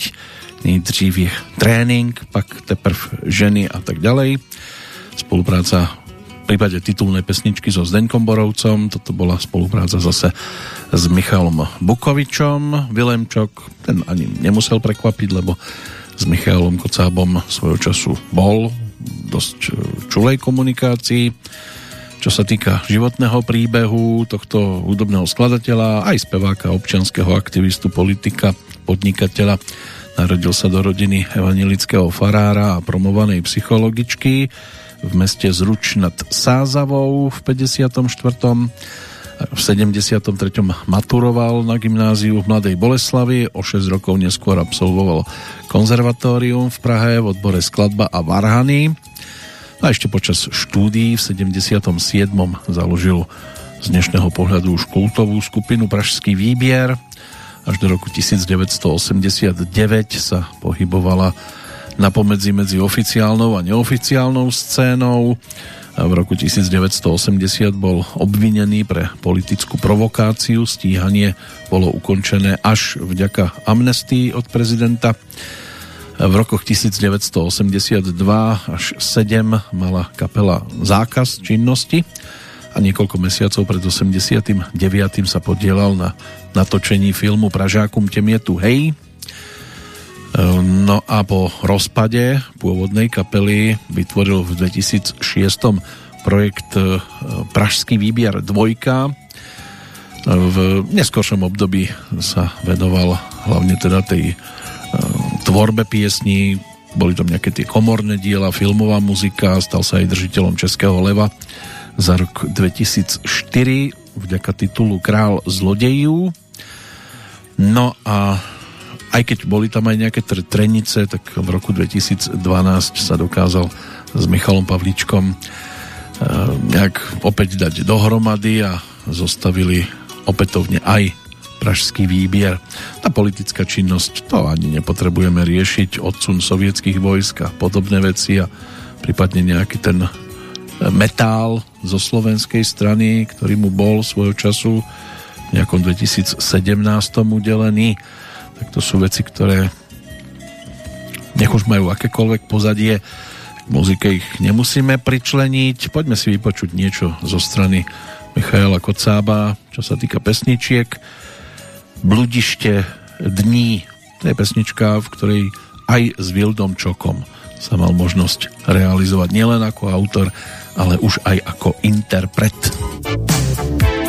nejdřív je tréning, pak teprv ženy a tak ďalej. Spolupráca prípade titulnej pesničky so Zdeňkom Borovcom, toto bola spolupráca zase s Michalom Bukovičom. Vilemčok, ten ani nemusel prekvapiť, lebo s Michalom Kocábom svojho času bol dosť čulej komunikácii. Čo sa týka životného príbehu tohto hudobného skladateľa, aj speváka, občianského aktivistu, politika, podnikateľa, narodil sa do rodiny evangelického farára a promovanej psychologičky v meste Zruč nad Sázavou v 54. V 73. maturoval na gymnáziu v Mladej Boleslavi, o 6 rokov neskôr absolvoval konzervatórium v Prahe v odbore skladba a varhany. A ešte počas štúdií v 77. založil z dnešného pohľadu už kultovú skupinu Pražský výbier. Až do roku 1989 sa pohybovala na pomedzi medzi oficiálnou a neoficiálnou scénou. V roku 1980 bol obvinený pre politickú provokáciu. Stíhanie bolo ukončené až vďaka amnestii od prezidenta. V rokoch 1982 až 7 mala kapela zákaz činnosti a niekoľko mesiacov pred 89. sa podielal na natočení filmu Pražákum temietu hej, No a po rozpade pôvodnej kapely vytvoril v 2006 projekt e, Pražský výbier dvojka. V neskôršom období sa vedoval hlavne teda tej e, tvorbe piesní, boli tam nejaké tie komorné diela, filmová muzika, stal sa aj držiteľom Českého leva za rok 2004 vďaka titulu Král zlodejú. No a aj keď boli tam aj nejaké trenice, tak v roku 2012 sa dokázal s Michalom Pavlíčkom e, nejak opäť dať dohromady a zostavili opätovne aj pražský výbier. Tá politická činnosť, to ani nepotrebujeme riešiť, odsun sovietských vojsk a podobné veci a prípadne nejaký ten metál zo slovenskej strany, ktorý mu bol svojho času v nejakom 2017 udelený tak to sú veci, ktoré nech už majú akékoľvek pozadie, k muzike ich nemusíme pričleniť. Poďme si vypočuť niečo zo strany Michaela Kocába, čo sa týka pesničiek. Bludište dní, to je pesnička, v ktorej aj s Vildom Čokom sa mal možnosť realizovať nielen ako autor, ale už aj ako interpret. nastalo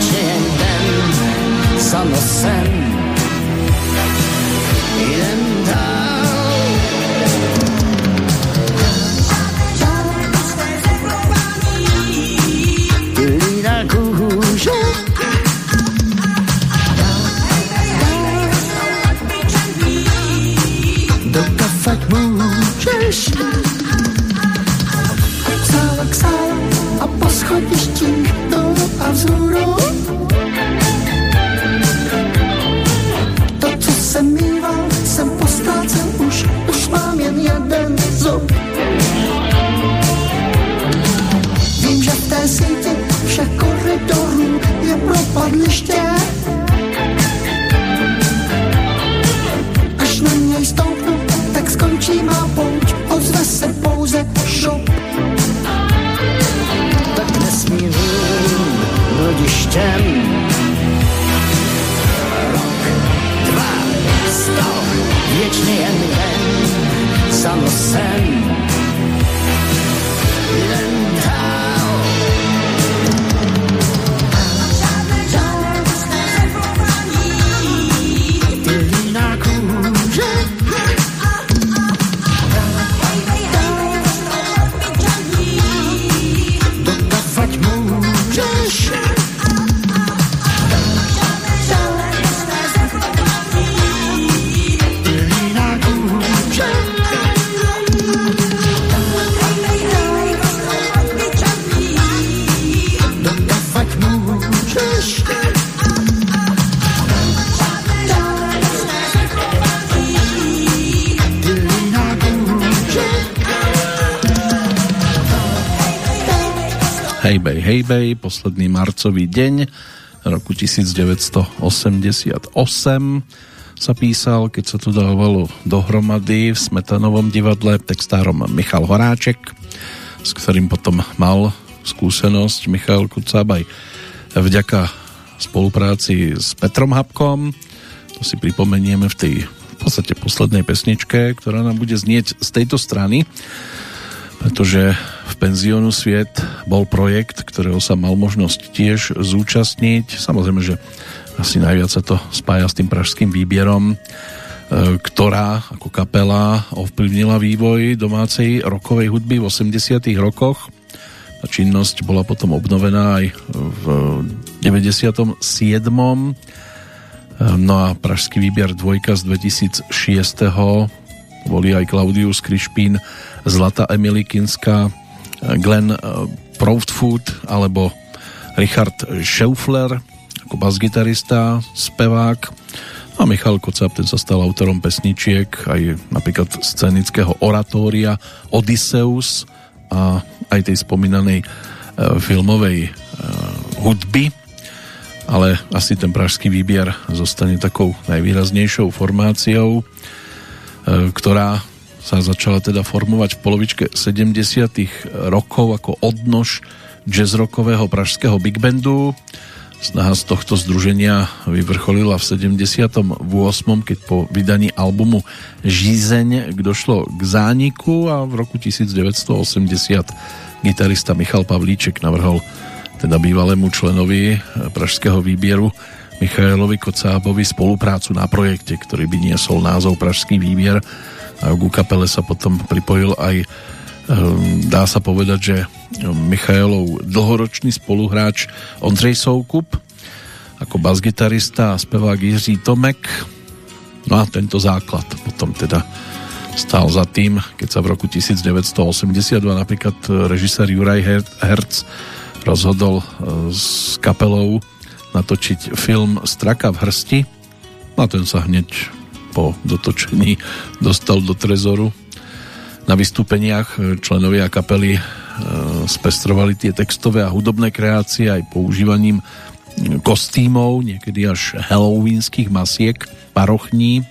reaching them. Some are sent. Hejbej, posledný marcový deň roku 1988 sa písal, keď sa to dávalo dohromady v Smetanovom divadle textárom Michal Horáček, s ktorým potom mal skúsenosť Michal Kucáb aj vďaka spolupráci s Petrom Habkom. To si pripomenieme v tej v podstate poslednej pesničke, ktorá nám bude znieť z tejto strany, pretože v penziónu Sviet bol projekt, ktorého sa mal možnosť tiež zúčastniť. Samozrejme, že asi najviac sa to spája s tým pražským výbierom, e, ktorá ako kapela ovplyvnila vývoj domácej rokovej hudby v 80 rokoch. Tá činnosť bola potom obnovená aj v 97. No a pražský výbier dvojka z 2006. boli aj Klaudius Krišpín, Zlata Emilikinská, Glenn eh, Proudfoot alebo Richard Schaufler ako basgitarista, spevák a Michal Kocap, ten sa stal autorom pesničiek aj napríklad scenického oratória Odysseus a aj tej spomínanej e, filmovej e, hudby. Ale asi ten pražský výbier zostane takou najvýraznejšou formáciou, e, ktorá sa začala teda formovať v polovičke 70 rokov ako odnož jazzrockového pražského big bandu. Snaha z tohto združenia vyvrcholila v 78. keď po vydaní albumu Žízeň došlo k zániku a v roku 1980 gitarista Michal Pavlíček navrhol teda bývalému členovi pražského výbieru Michailovi Kocábovi spoluprácu na projekte, ktorý by niesol názov Pražský výbier ku kapele sa potom pripojil aj ehm, dá sa povedať, že Michailov dlhoročný spoluhráč Ondřej Soukup ako basgitarista a spevák Jiří Tomek. No a tento základ potom teda stál za tým, keď sa v roku 1982 napríklad režisér Juraj Herc rozhodol e, s kapelou natočiť film Straka v hrsti. No a ten sa hneď po dotočení dostal do trezoru. Na vystúpeniach členovia kapely e, spestrovali tie textové a hudobné kreácie aj používaním kostýmov, niekedy až halloweenských masiek, parochní.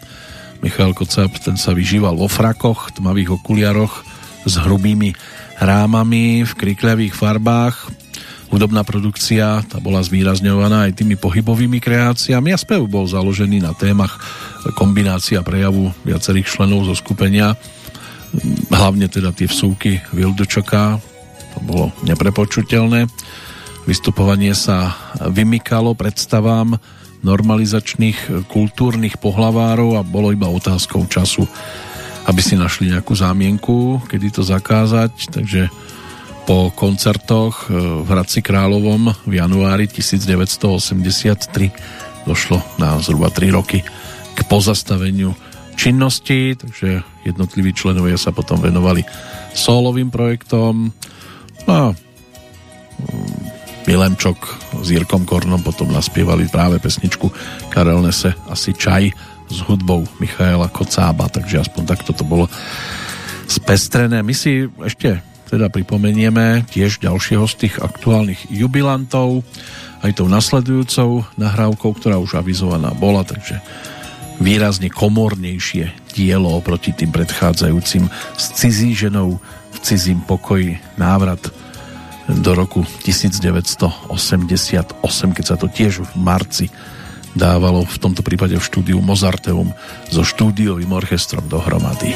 Michal Kocap, ten sa vyžíval vo frakoch, tmavých okuliaroch s hrubými rámami v krikľavých farbách. Hudobná produkcia tá bola zvýrazňovaná aj tými pohybovými kreáciami a spev bol založený na témach kombinácia prejavu viacerých členov zo skupenia, hlavne teda tie vsúky Vildočoka, to bolo neprepočutelné. Vystupovanie sa vymykalo predstavám normalizačných kultúrnych pohlavárov a bolo iba otázkou času, aby si našli nejakú zámienku, kedy to zakázať, takže po koncertoch v Hradci Královom v januári 1983 došlo na zhruba 3 roky k pozastaveniu činnosti, takže jednotliví členovia sa potom venovali solovým projektom. No a Milemčok mm, s Jirkom Kornom potom naspievali práve pesničku Karel Nese asi čaj s hudbou Michaela Kocába, takže aspoň takto to bolo spestrené. My si ešte teda pripomenieme tiež ďalšieho z tých aktuálnych jubilantov, aj tou nasledujúcou nahrávkou, ktorá už avizovaná bola, takže výrazne komornejšie dielo oproti tým predchádzajúcim s cizí ženou v cizím pokoji návrat do roku 1988, keď sa to tiež v marci dávalo v tomto prípade v štúdiu Mozarteum so štúdiovým orchestrom dohromady.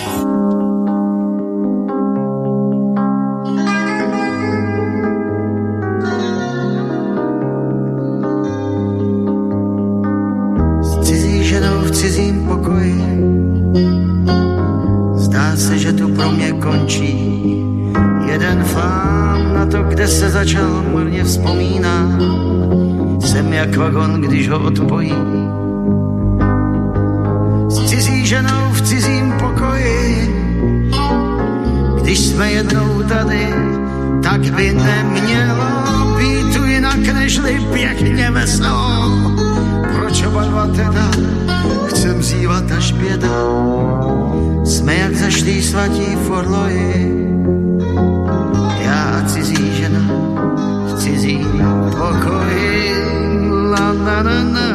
Kde se začal mrně vzpomínat. Jsem jak vagon, když ho odpojí. S cizí ženou v cizím pokoji, když jsme jednou tady, tak by nemělo být tu jinak, nežli pěkně veselo. Proč oba dva teda chcem zývat až běda? Jsme jak zašlí svatí forloji, já a cizí cizí pokoji. La na na, na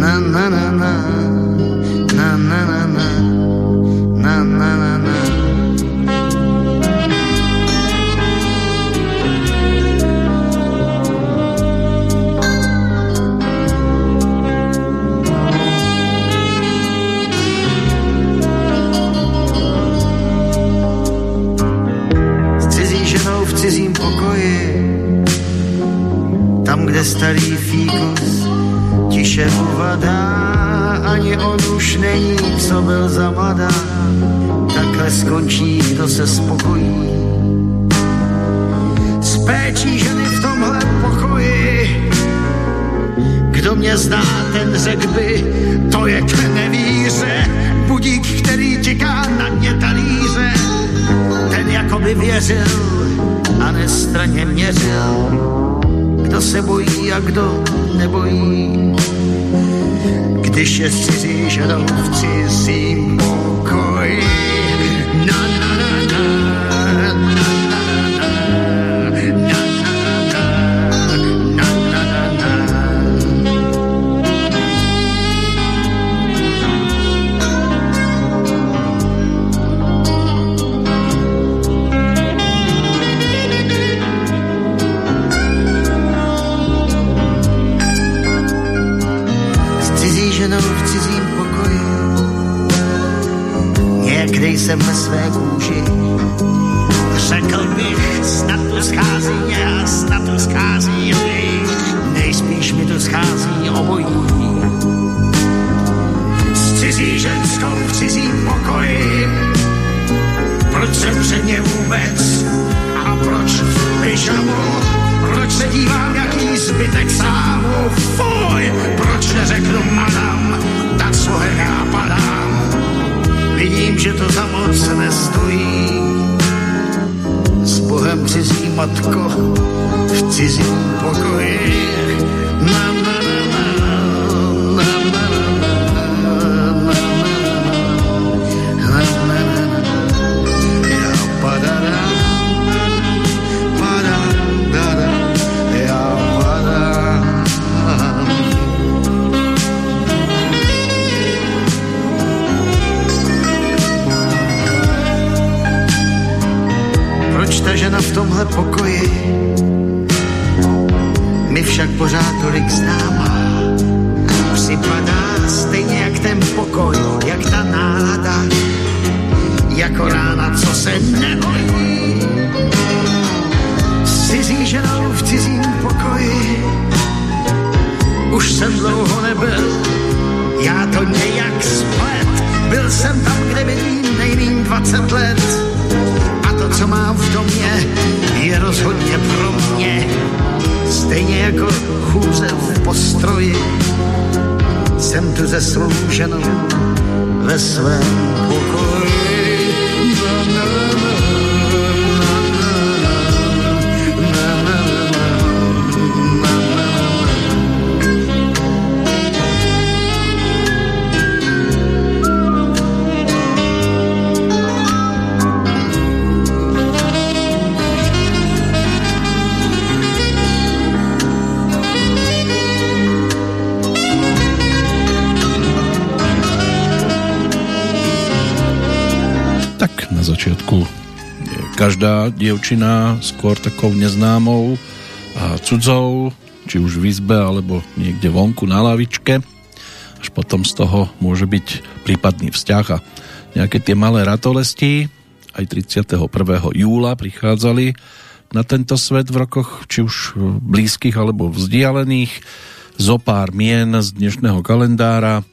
na na na, na starý fíkus tiše uvadá, ani on už není, co byl za mladá. Takhle skončí, kdo se spokojí. S péčí ženy v tomhle pokoji, kdo mě zná, ten řek by, to je k nevíře, budík, který tiká na dně talíře, ten jako by věřil a nestraně měřil, kdo se bojí a kdo nebojí. Když je cizí ženou v cizím pokoji. Dievčina skôr takou neznámou a cudzou, či už v izbe, alebo niekde vonku na lavičke. Až potom z toho môže byť prípadný vzťah a nejaké tie malé ratolesti. Aj 31. júla prichádzali na tento svet v rokoch, či už blízkych alebo vzdialených. Zo pár mien z dnešného kalendára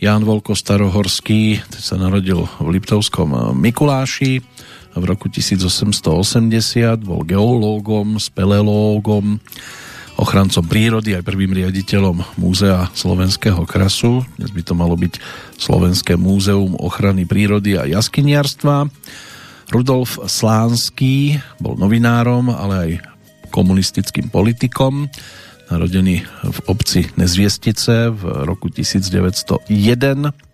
Ján Volko Starohorský sa narodil v Liptovskom Mikuláši v roku 1880, bol geológom, speleológom, ochrancom prírody aj prvým riaditeľom Múzea slovenského krasu. Dnes by to malo byť Slovenské múzeum ochrany prírody a jaskyniarstva. Rudolf Slánsky bol novinárom, ale aj komunistickým politikom. Narodený v obci Nezviestice v roku 1901.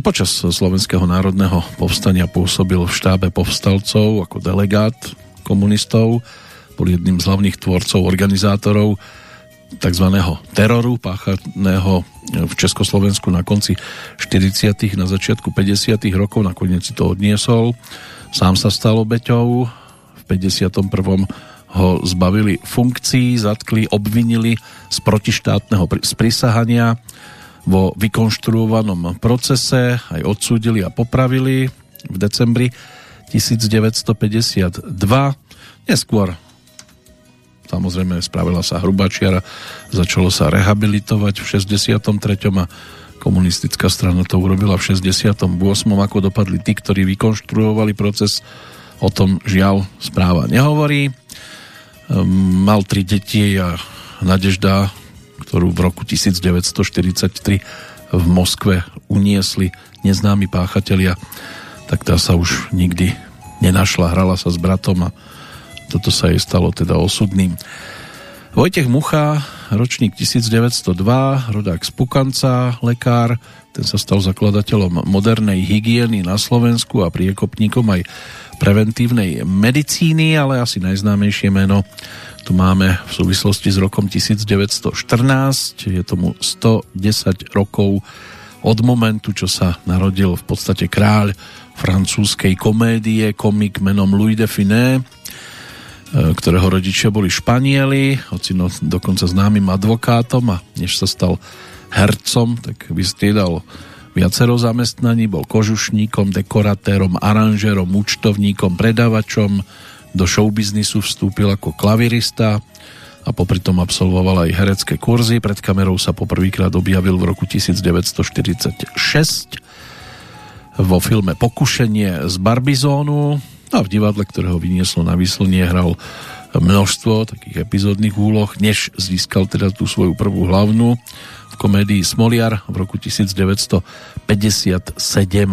Počas Slovenského národného povstania pôsobil v štábe povstalcov ako delegát komunistov bol jedným z hlavných tvorcov, organizátorov tzv. teroru páchaného v Československu na konci 40. na začiatku 50. rokov, nakoniec si to odniesol. Sám sa stal obeťou, v 51. ho zbavili funkcií, zatkli, obvinili z protištátneho sprisahania vo vykonštruovanom procese, aj odsúdili a popravili v decembri 1952. Neskôr Samozrejme spravila sa hrubačiara, začalo sa rehabilitovať v 63. a komunistická strana to urobila v 68. ako dopadli tí, ktorí vykonštruovali proces, o tom žiaľ správa nehovorí. Ehm, mal tri deti a Nadežda, ktorú v roku 1943 v Moskve uniesli neznámi páchatelia, tak tá sa už nikdy nenašla, hrala sa s bratom a toto sa jej stalo teda osudným. Vojtech Mucha, ročník 1902, rodák z Pukanca, lekár, ten sa stal zakladateľom modernej hygieny na Slovensku a priekopníkom aj preventívnej medicíny, ale asi najznámejšie meno tu máme v súvislosti s rokom 1914, je tomu 110 rokov od momentu, čo sa narodil v podstate kráľ francúzskej komédie, komik menom Louis de Finet, E, ktorého rodičia boli Španieli, ocino dokonca známym advokátom a než sa stal hercom, tak vystriedal viacero zamestnaní, bol kožušníkom, dekoratérom, aranžérom, účtovníkom, predavačom, do showbiznisu vstúpil ako klavirista a popri tom absolvoval aj herecké kurzy. Pred kamerou sa poprvýkrát objavil v roku 1946 vo filme Pokušenie z Barbizónu. No a v divadle, ktorého vynieslo na výslnie, hral množstvo takých epizódnych úloh, než získal teda tú svoju prvú hlavnú komédii Smoliar v roku 1957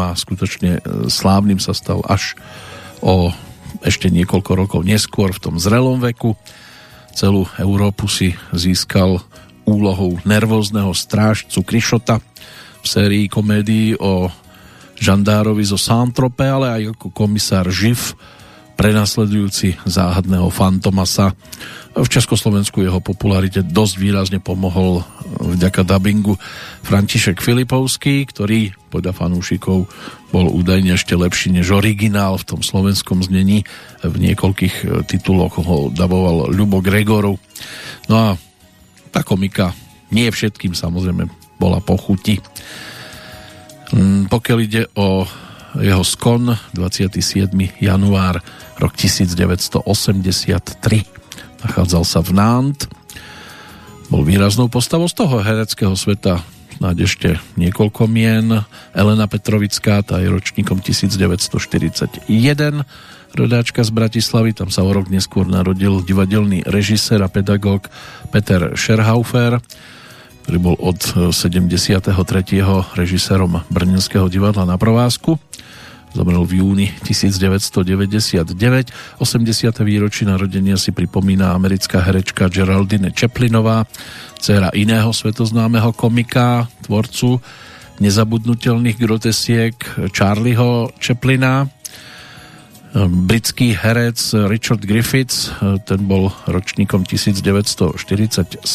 a skutočne e, slávnym sa stal až o ešte niekoľko rokov neskôr v tom zrelom veku. Celú Európu si získal úlohou nervózneho strážcu Krišota v sérii komédií o žandárovi zo Santrope, ale aj ako komisár Živ, prenasledujúci záhadného Fantomasa. V Československu jeho popularite dosť výrazne pomohol vďaka dubbingu František Filipovský, ktorý podľa fanúšikov bol údajne ešte lepší než originál v tom slovenskom znení. V niekoľkých tituloch ho daboval Ľubo Gregoru. No a tá komika nie všetkým samozrejme bola po chuti. Mm, pokiaľ ide o jeho skon 27. január rok 1983 nachádzal sa v Nantes bol výraznou postavou z toho hereckého sveta snáď ešte niekoľko mien Elena Petrovická, tá je ročníkom 1941 rodáčka z Bratislavy, tam sa o rok neskôr narodil divadelný režisér a pedagóg Peter Scherhaufer ktorý bol od 73. režisérom Brnenského divadla na provázku. Zomrel v júni 1999. 80. výročí narodenia si pripomína americká herečka Geraldine Chaplinová, dcera iného svetoznámeho komika, tvorcu nezabudnutelných grotesiek Charlieho Chaplina. Britský herec Richard Griffiths, ten bol ročníkom 1947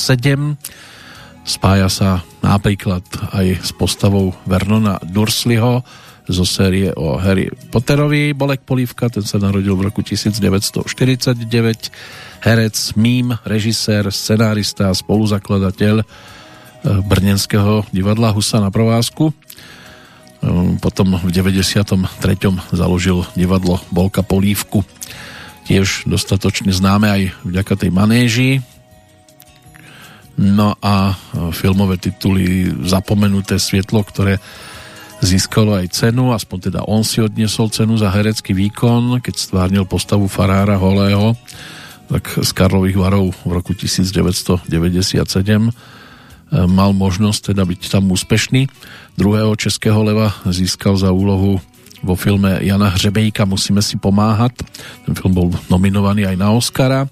Spája sa napríklad aj s postavou Vernona Dursleyho zo série o Harry Potterovi. Bolek Polívka, ten sa narodil v roku 1949. Herec, mím, režisér, scenárista a spoluzakladateľ eh, Brnenského divadla Husa na provázku. Eh, potom v 93. založil divadlo Bolka Polívku. Tiež dostatočne známe aj vďaka tej manéži, No a filmové tituly Zapomenuté svietlo, ktoré získalo aj cenu, aspoň teda on si odniesol cenu za herecký výkon, keď stvárnil postavu farára Holého, tak z Karlových varov v roku 1997 mal možnosť teda byť tam úspešný. Druhého českého leva získal za úlohu vo filme Jana Hřebejka Musíme si pomáhat. Ten film bol nominovaný aj na Oscara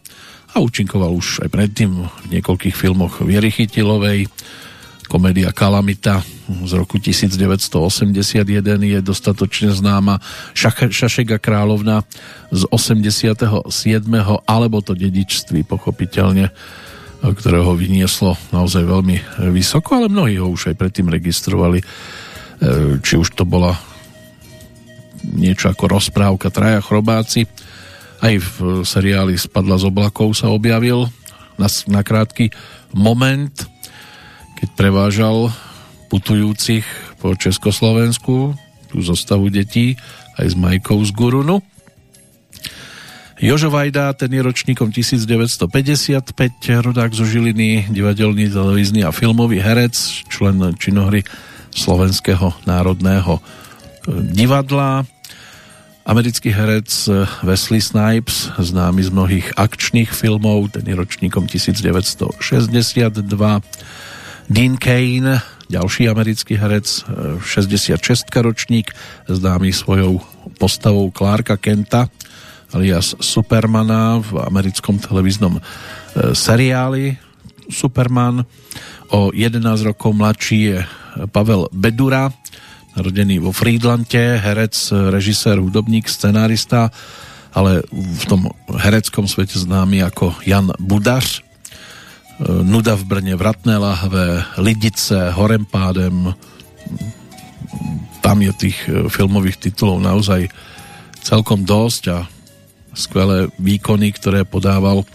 a účinkoval už aj predtým v niekoľkých filmoch Viery Chytilovej, komédia Kalamita z roku 1981 je dostatočne známa Šašega královna z 87. alebo to dedičství pochopiteľne ktorého vynieslo naozaj veľmi vysoko, ale mnohí ho už aj predtým registrovali. E, či už to bola niečo ako rozprávka Traja chrobáci, aj v seriáli Spadla z oblakov sa objavil na, na krátky moment, keď prevážal putujúcich po Československu, tú zostavu detí, aj s Majkou z Gurunu. Jožo Vajda, ten je ročníkom 1955, rodák zo Žiliny, divadelný, televízny a filmový herec, člen činohry Slovenského národného divadla. Americký herec eh, Wesley Snipes, známy z mnohých akčných filmov, ten je ročníkom 1962. Dean Kane, ďalší americký herec, 66 eh, ročník, známy svojou postavou Clarka Kenta, alias Supermana v americkom televíznom eh, seriáli Superman. O 11 rokov mladší je Pavel Bedura, narodený vo Friedlante, herec, režisér, hudobník, scenárista, ale v tom hereckom svete známy ako Jan Budař. E, Nuda v Brne, Vratné lahve, Lidice, Horem pádem. Tam je tých e, filmových titulov naozaj celkom dosť a skvelé výkony, ktoré podával.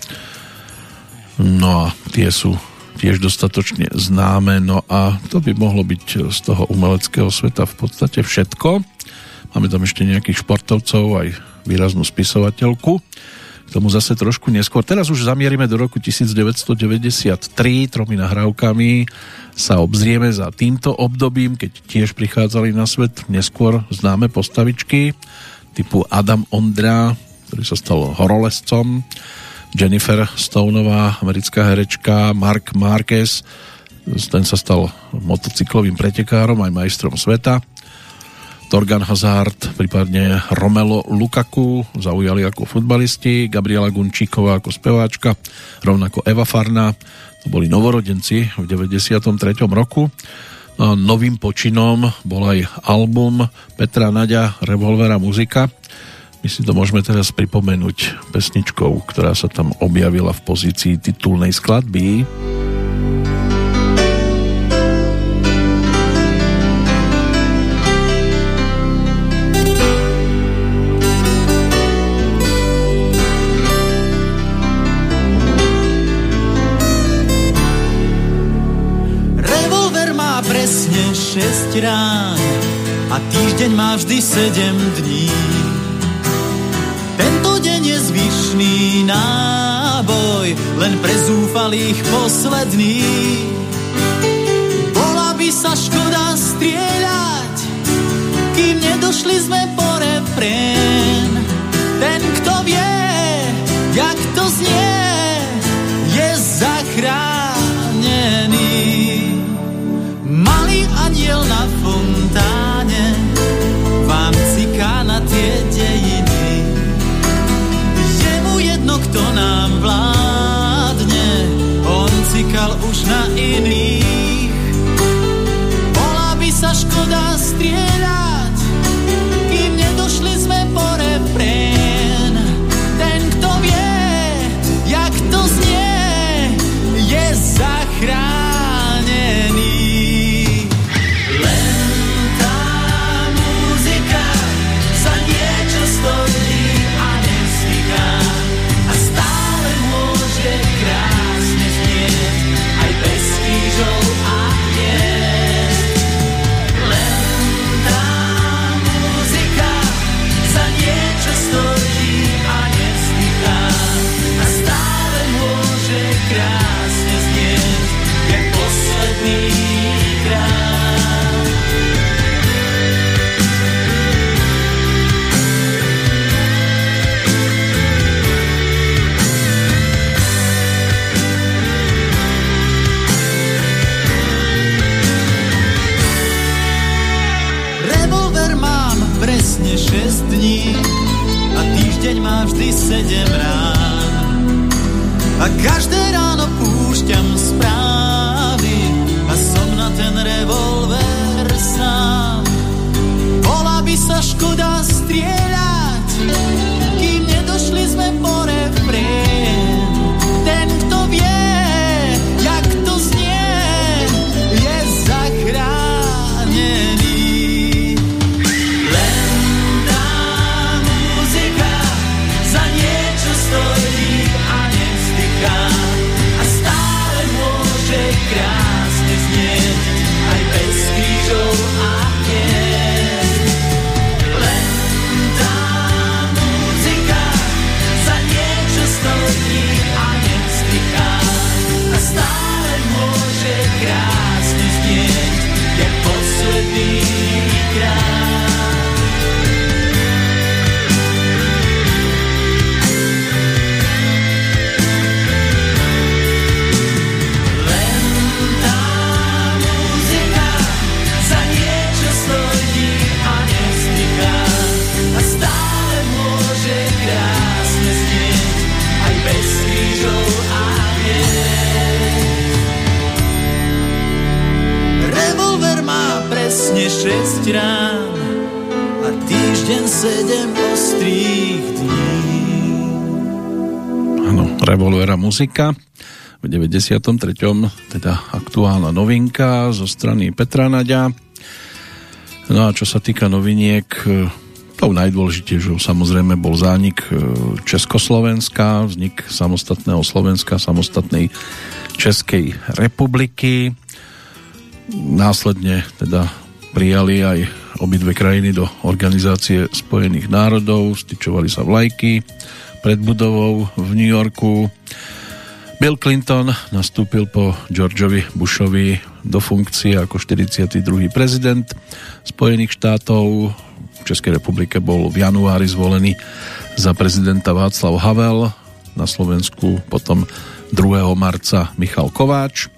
No a tie sú tiež dostatočne známe, no a to by mohlo byť z toho umeleckého sveta v podstate všetko. Máme tam ešte nejakých športovcov, aj výraznú spisovateľku. K tomu zase trošku neskôr. Teraz už zamierime do roku 1993, tromi nahrávkami sa obzrieme za týmto obdobím, keď tiež prichádzali na svet neskôr známe postavičky typu Adam Ondra, ktorý sa stal horolescom, Jennifer Stoneová, americká herečka, Mark Marquez, ten sa stal motocyklovým pretekárom, aj majstrom sveta. Torgan Hazard, prípadne Romelo Lukaku zaujali ako futbalisti, Gabriela Gunčíková ako speváčka, rovnako Eva Farna, to boli novorodenci v 93. roku. No novým počinom bol aj album Petra Naďa Revolvera muzika, my si to môžeme teraz pripomenúť pesničkou, ktorá sa tam objavila v pozícii titulnej skladby. 6 rán a týždeň má vždy 7 dní zvyšný náboj, len pre zúfalých posledný. Bola by sa škoda strieľať, kým nedošli sme po refrén. Ten, kto vie, cikal už na iných. Bola by sa škoda Každé ráno púšťam správy a som na ten revolver sám. Bola by sa škoda rán a týždeň 7 ostrých dní. Áno, Revolvera muzika. V 93. teda aktuálna novinka zo strany Petra Naďa. No a čo sa týka noviniek, tou najdôležitejšou samozrejme bol zánik e, Československa, vznik samostatného Slovenska, samostatnej Českej republiky. Následne teda prijali aj obidve krajiny do Organizácie spojených národov, styčovali sa vlajky pred budovou v New Yorku. Bill Clinton nastúpil po Georgeovi Bushovi do funkcie ako 42. prezident Spojených štátov. V Českej republike bol v januári zvolený za prezidenta Václav Havel, na Slovensku potom 2. marca Michal Kováč,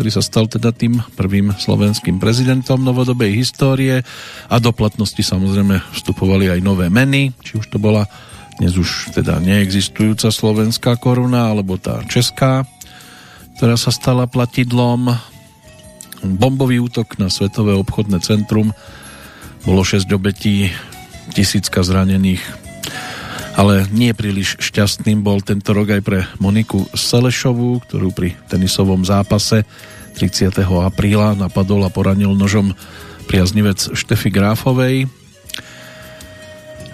ktorý sa stal teda tým prvým slovenským prezidentom novodobej histórie a do platnosti samozrejme vstupovali aj nové meny, či už to bola dnes už teda neexistujúca slovenská koruna alebo tá česká, ktorá sa stala platidlom. Bombový útok na Svetové obchodné centrum bolo 6 obetí, tisícka zranených ale nie príliš šťastným bol tento rok aj pre Moniku Selešovú, ktorú pri tenisovom zápase 30. apríla napadol a poranil nožom priaznivec Štefy Gráfovej.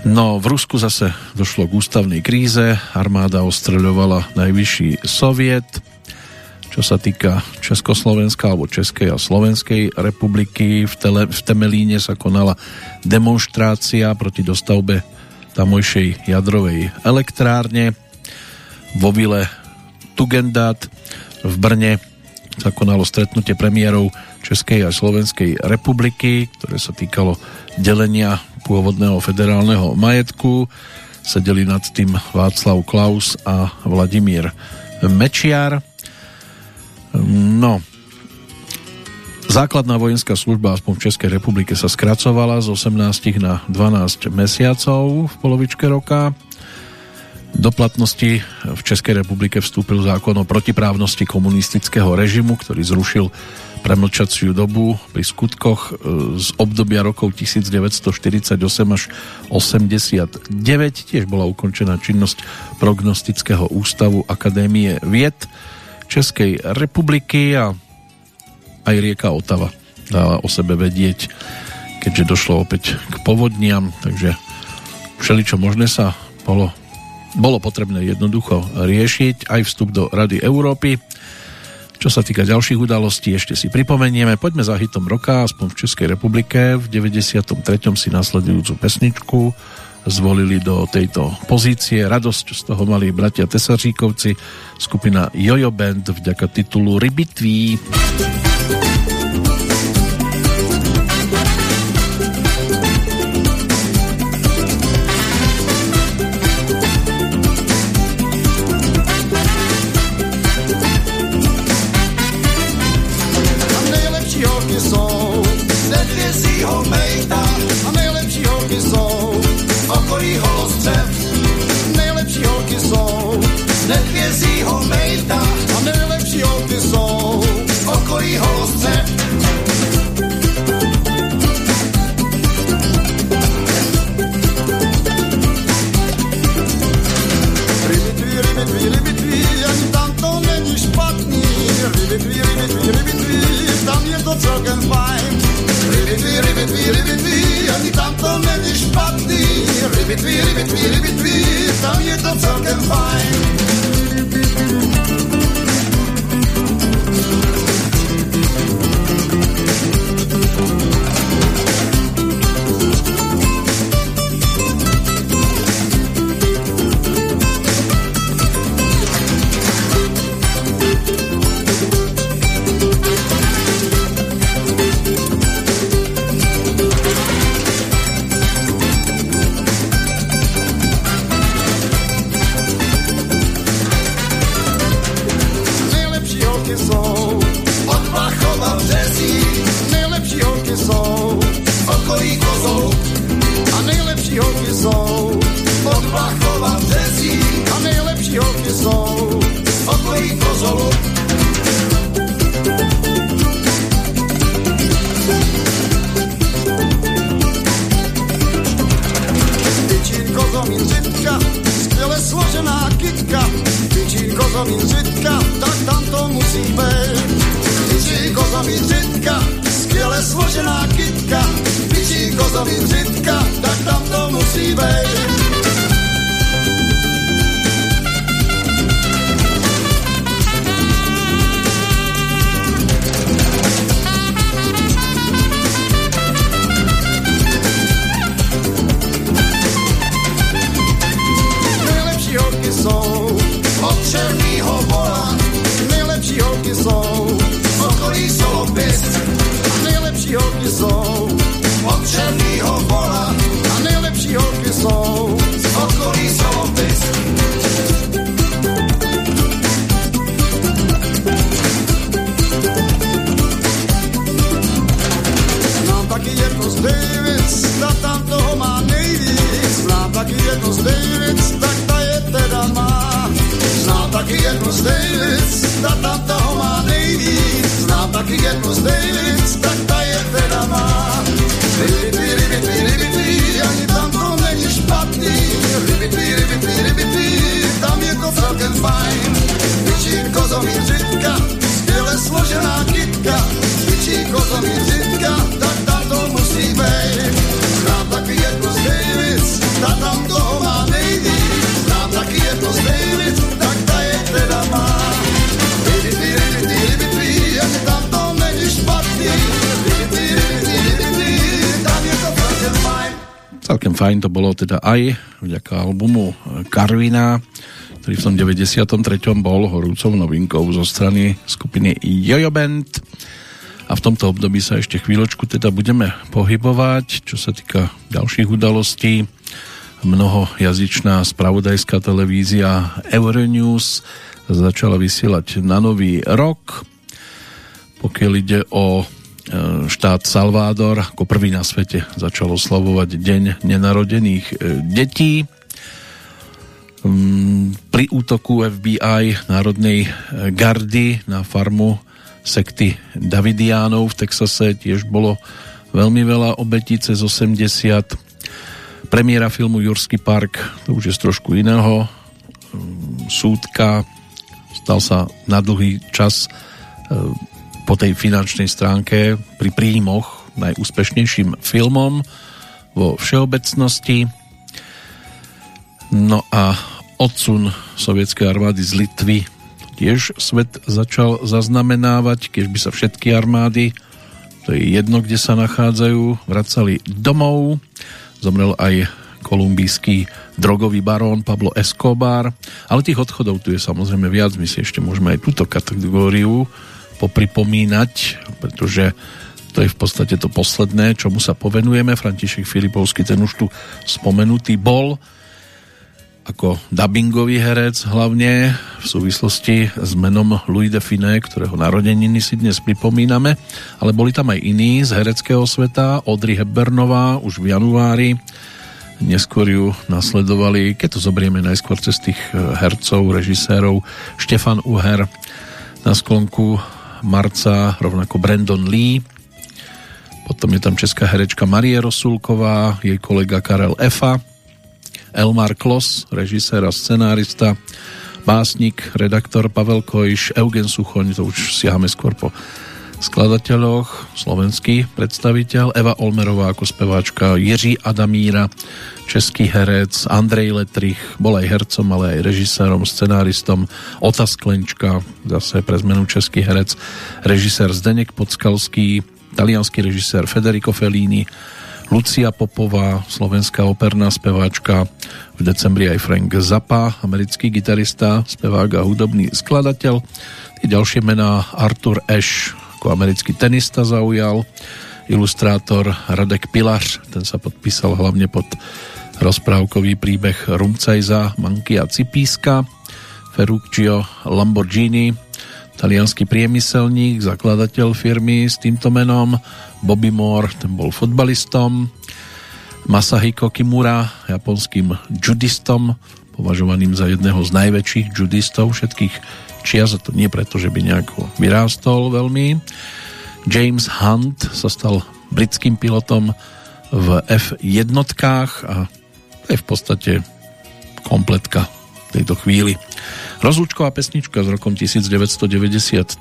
No, v Rusku zase došlo k ústavnej kríze, armáda ostreľovala najvyšší soviet. Čo sa týka Československa alebo Českej a Slovenskej republiky, v, tele, v Temelíne sa konala demonstrácia proti dostavbe tamojšej jadrovej elektrárne. Vo vile Tugendát v Brne sa konalo stretnutie premiérov Českej a Slovenskej republiky, ktoré sa týkalo delenia pôvodného federálneho majetku. Sedeli nad tým Václav Klaus a Vladimír Mečiar. No, základná vojenská služba aspoň v Českej republike sa skracovala z 18 na 12 mesiacov v polovičke roka. Do platnosti v Českej republike vstúpil zákon o protiprávnosti komunistického režimu, ktorý zrušil premlčaciu dobu pri skutkoch z obdobia rokov 1948 až 89. Tiež bola ukončená činnosť prognostického ústavu Akadémie vied Českej republiky a aj rieka Otava dala o sebe vedieť, keďže došlo opäť k povodniam, takže všeličo možné sa bolo, bolo potrebné jednoducho riešiť aj vstup do Rady Európy. Čo sa týka ďalších udalostí, ešte si pripomenieme. Poďme za hitom roka, aspoň v Českej republike. V 93. si nasledujúcu pesničku zvolili do tejto pozície. Radosť z toho mali bratia Tesaříkovci, skupina Jojo Band vďaka titulu Rybitví. A Ryby tvý, ani tam to není špatný. Tvý, ryby tvý, tam je to celkem fajn. Bolo teda aj vďaka albumu Karvina, ktorý v tom 93. bol horúcou novinkou zo strany skupiny Jojo Band. A v tomto období sa ešte chvíľočku teda budeme pohybovať, čo sa týka ďalších udalostí. Mnohojazyčná spravodajská televízia Euronews začala vysielať na nový rok. Pokiaľ ide o e, štát Salvador, ako prvý na svete začal oslavovať Deň nenarodených e, detí. Mm, Pri útoku FBI Národnej e, gardy na farmu sekty Davidiánov v Texase tiež bolo veľmi veľa obetí cez 80. Premiéra filmu Jurský park, to už je z trošku iného mm, súdka, stal sa na dlhý čas e, po tej finančnej stránke pri príjmoch najúspešnejším filmom vo všeobecnosti. No a odsun sovietskej armády z Litvy tiež svet začal zaznamenávať, keď by sa všetky armády, to je jedno, kde sa nachádzajú, vracali domov. Zomrel aj kolumbijský drogový barón Pablo Escobar, ale tých odchodov tu je samozrejme viac, my si ešte môžeme aj túto kategóriu popripomínať, pretože to je v podstate to posledné, čomu sa povenujeme. František Filipovský, ten už tu spomenutý bol, ako dubbingový herec hlavne v súvislosti s menom Louis de Finé, ktorého narodeniny si dnes pripomíname, ale boli tam aj iní z hereckého sveta, Audrey Hepburnová už v januári, neskôr ju nasledovali, keď to zobrieme najskôr cez tých hercov, režisérov, Štefan Uher na sklonku marca, rovnako Brandon Lee, potom je tam česká herečka Marie Rosulková, jej kolega Karel Efa, Elmar Klos, režisér a scenárista, básnik, redaktor Pavel Kojš, Eugen Suchoň, to už siahame skôr po skladateľoch, slovenský predstaviteľ, Eva Olmerová ako speváčka, Jiří Adamíra, český herec, Andrej Letrich, bol aj hercom, ale aj režisérom, scenáristom, Ota Sklenčka, zase pre zmenu český herec, režisér Zdenek Podskalský, talianský režisér Federico Fellini, Lucia Popová, slovenská operná speváčka, v decembri aj Frank Zappa, americký gitarista, spevák a hudobný skladateľ. Tie ďalšie mená Arthur Ashe, ako americký tenista zaujal, ilustrátor Radek Pilař, ten sa podpísal hlavne pod rozprávkový príbeh Rumcajza, Manky a Cipíska, Ferruccio Lamborghini, talianský priemyselník, zakladateľ firmy s týmto menom, Bobby Moore, ten bol fotbalistom, Masahiko Kimura, japonským judistom, považovaným za jedného z najväčších judistov všetkých čias, a to nie preto, že by nejako vyrástol veľmi. James Hunt sa stal britským pilotom v F1 a to je v podstate kompletka v tejto chvíli. Rozlúčková pesnička z rokom 1993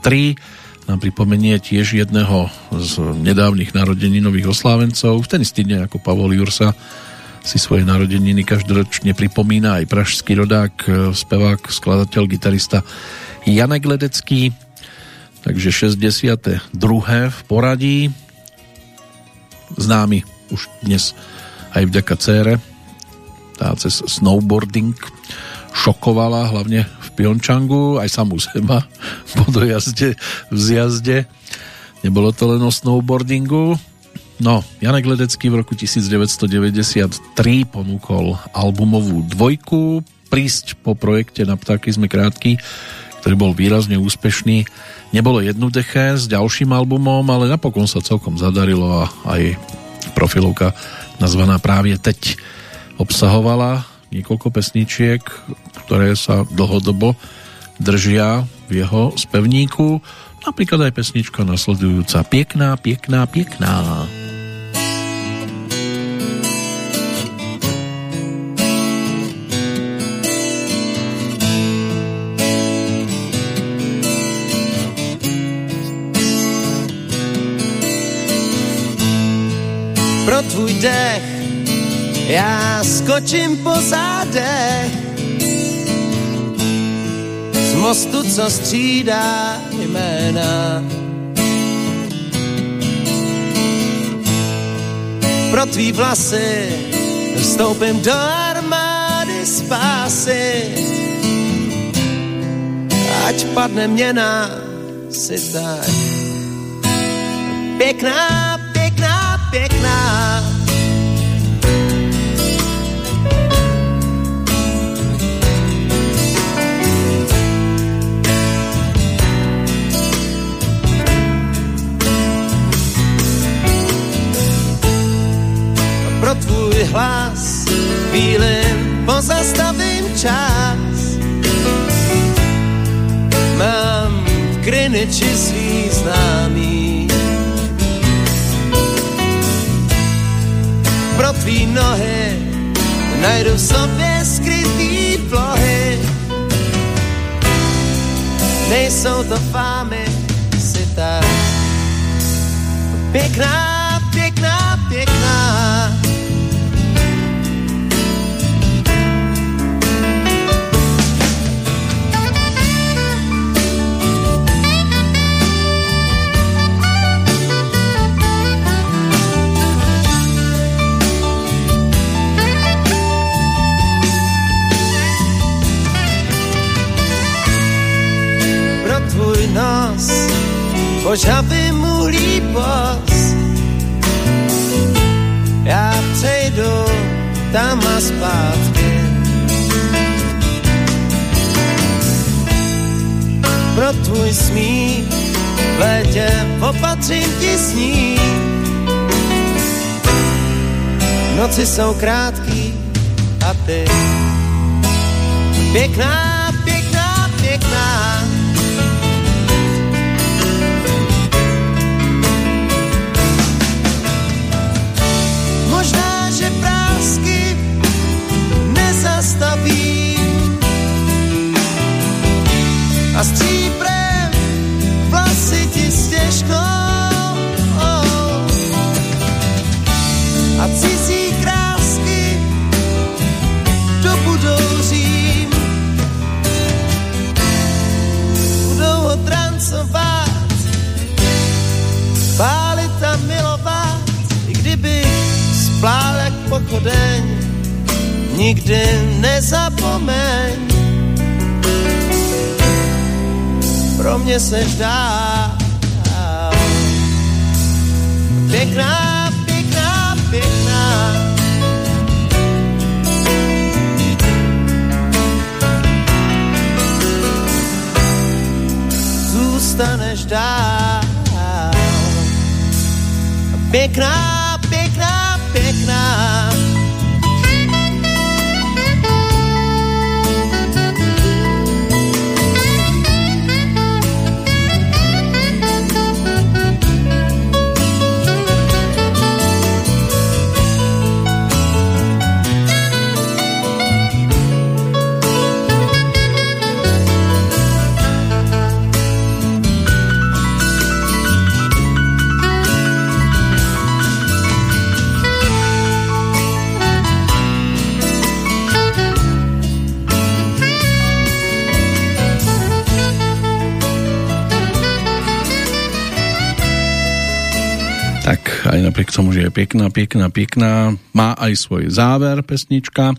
nám pripomenie tiež jedného z nedávnych narodeninových oslávencov. V ten istý deň ako Pavol Jursa si svoje narodeniny každoročne pripomína aj pražský rodák, spevák, skladateľ, gitarista Janek Ledecký. Takže 62. v poradí. Známy už dnes aj vďaka cére. Tá cez snowboarding šokovala hlavne Pjončangu, aj samú seba [laughs] po dojazde v zjazde. Nebolo to len o snowboardingu. No, Janek Ledecký v roku 1993 ponúkol albumovú dvojku. Prísť po projekte Na ptáky sme krátky, ktorý bol výrazne úspešný. Nebolo jednoduché s ďalším albumom, ale napokon sa celkom zadarilo a aj profilovka nazvaná práve Teď obsahovala niekoľko pesničiek, ktoré sa dlhodobo držia v jeho spevníku. Napríklad aj pesnička nasledujúca Pekná, pekná, pekná. Pro tvůj dech já skočím po zádech z mostu, co střídá jména. Pro tvý vlasy vstoupím do armády spásy. Ať padne měna si tak pěkná, tvůj hlas chvílim pozastavím čas. Mám v Greenwichi svý známý. Pro tvý nohy najdu v sobě skrytý plohy. Nejsou to fámy, si tak pěkná, požavy mu líbos. Já přejdu tam a zpátky. Pro tvůj smích v létě opatřím ti sní. Noci jsou krátký a ty pěkná, zastaví. a stříbrem vlasy ti stěžkou a cizí krásky do budou řím. Budou ho trancovat pálit a milovat i kdyby splál jak pochodeň nikdy nezapomeň pro mě seš dál. Pěkná, pěkná, pěkná. Zůstaneš dál. Pěkná, napriek tomu, že je pekná, pekná, pekná, má aj svoj záver pesnička.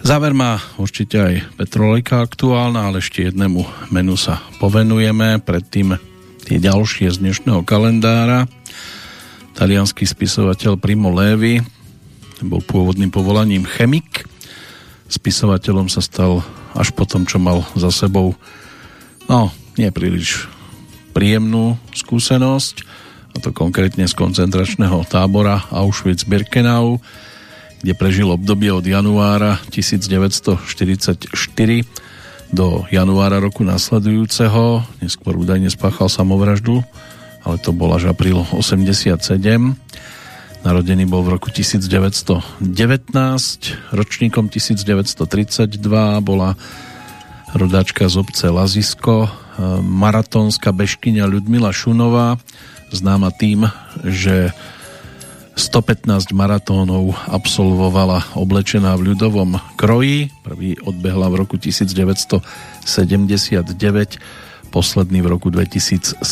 Záver má určite aj Petrolejka aktuálna, ale ešte jednému menu sa povenujeme. Predtým tie ďalšie z dnešného kalendára. Talianský spisovateľ Primo Levi bol pôvodným povolaním chemik. Spisovateľom sa stal až po tom, čo mal za sebou no, nie príliš príjemnú skúsenosť a to konkrétne z koncentračného tábora Auschwitz-Birkenau, kde prežil obdobie od januára 1944 do januára roku nasledujúceho. Neskôr údajne spáchal samovraždu, ale to bol až apríl 87. Narodený bol v roku 1919, ročníkom 1932 bola rodáčka z obce Lazisko, maratónska bežkyňa Ľudmila Šunová, známa tým, že 115 maratónov absolvovala oblečená v ľudovom kroji. Prvý odbehla v roku 1979, posledný v roku 2007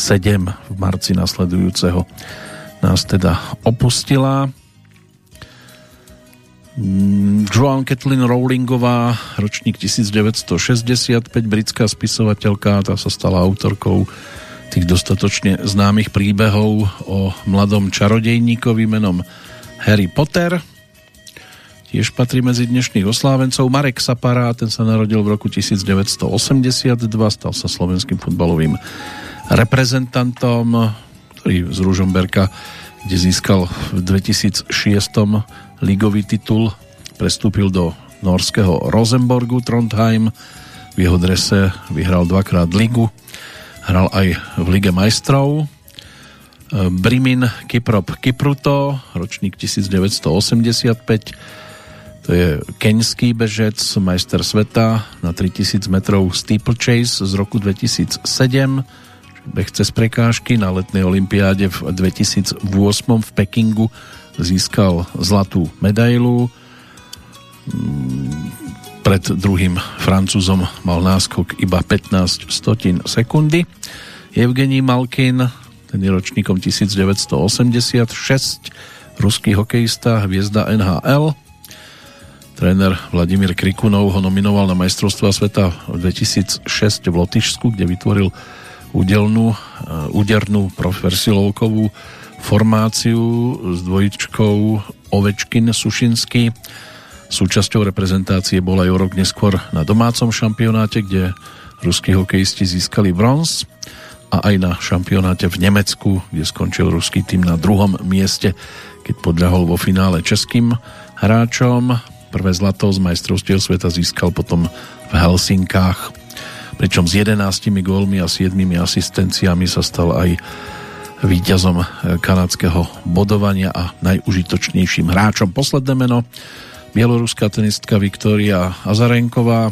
v marci nasledujúceho nás teda opustila. Mm, Joan Kathleen Rowlingová, ročník 1965, britská spisovateľka, tá sa stala autorkou tých dostatočne známych príbehov o mladom čarodejníkovi menom Harry Potter. Tiež patrí medzi dnešných oslávencov. Marek Sapara, ten sa narodil v roku 1982, stal sa slovenským futbalovým reprezentantom, ktorý z Ružomberka, kde získal v 2006 ligový titul, prestúpil do norského Rosenborgu Trondheim. V jeho drese vyhral dvakrát ligu Hral aj v Lige majstrov. E, Brimin Kiprop Kipruto, ročník 1985. To je keňský bežec, majster sveta na 3000 metrov steeplechase z roku 2007. Beh cez prekážky na letnej olympiáde v 2008 v Pekingu získal zlatú medailu mm, pred druhým Francúzom mal náskok iba 15 stotín sekundy. Evgení Malkin, ten je ročníkom 1986, ruský hokejista, hviezda NHL. Tréner Vladimír Krikunov ho nominoval na majstrovstva sveta v 2006 v Lotyšsku, kde vytvoril údelnú, eh, údernú profesilovkovú formáciu s dvojičkou Ovečkin Sušinsky Súčasťou reprezentácie bol aj o rok neskôr na domácom šampionáte, kde ruskí hokejisti získali bronz a aj na šampionáte v Nemecku, kde skončil ruský tým na druhom mieste, keď podľahol vo finále českým hráčom. Prvé zlato z majstrovstiev sveta získal potom v Helsinkách, pričom s 11 gólmi a 7 asistenciami sa stal aj víťazom kanadského bodovania a najužitočnejším hráčom. Posledné meno Bieloruská tenistka Viktória Azarenková,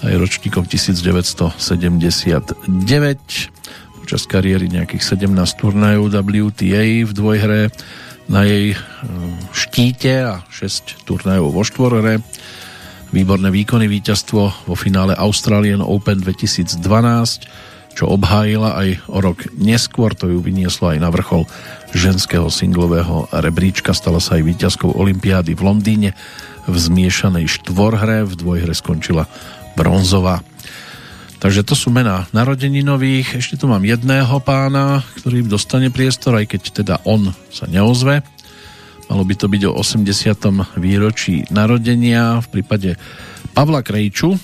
aj ročníkom 1979 počas kariéry nejakých 17 turnajov WTA v dvojhre na jej e, štíte a 6 turnajov vo štvorhre. Výborné výkony víťazstvo vo finále Australian Open 2012 čo obhájila aj o rok neskôr to ju vynieslo aj na vrchol ženského singlového rebríčka. Stala sa aj víťazkou Olympiády v Londýne v zmiešanej štvorhre, v dvojhre skončila bronzová. Takže to sú mená narodeninových. Ešte tu mám jedného pána, ktorý dostane priestor, aj keď teda on sa neozve. Malo by to byť o 80. výročí narodenia v prípade Pavla Krejču.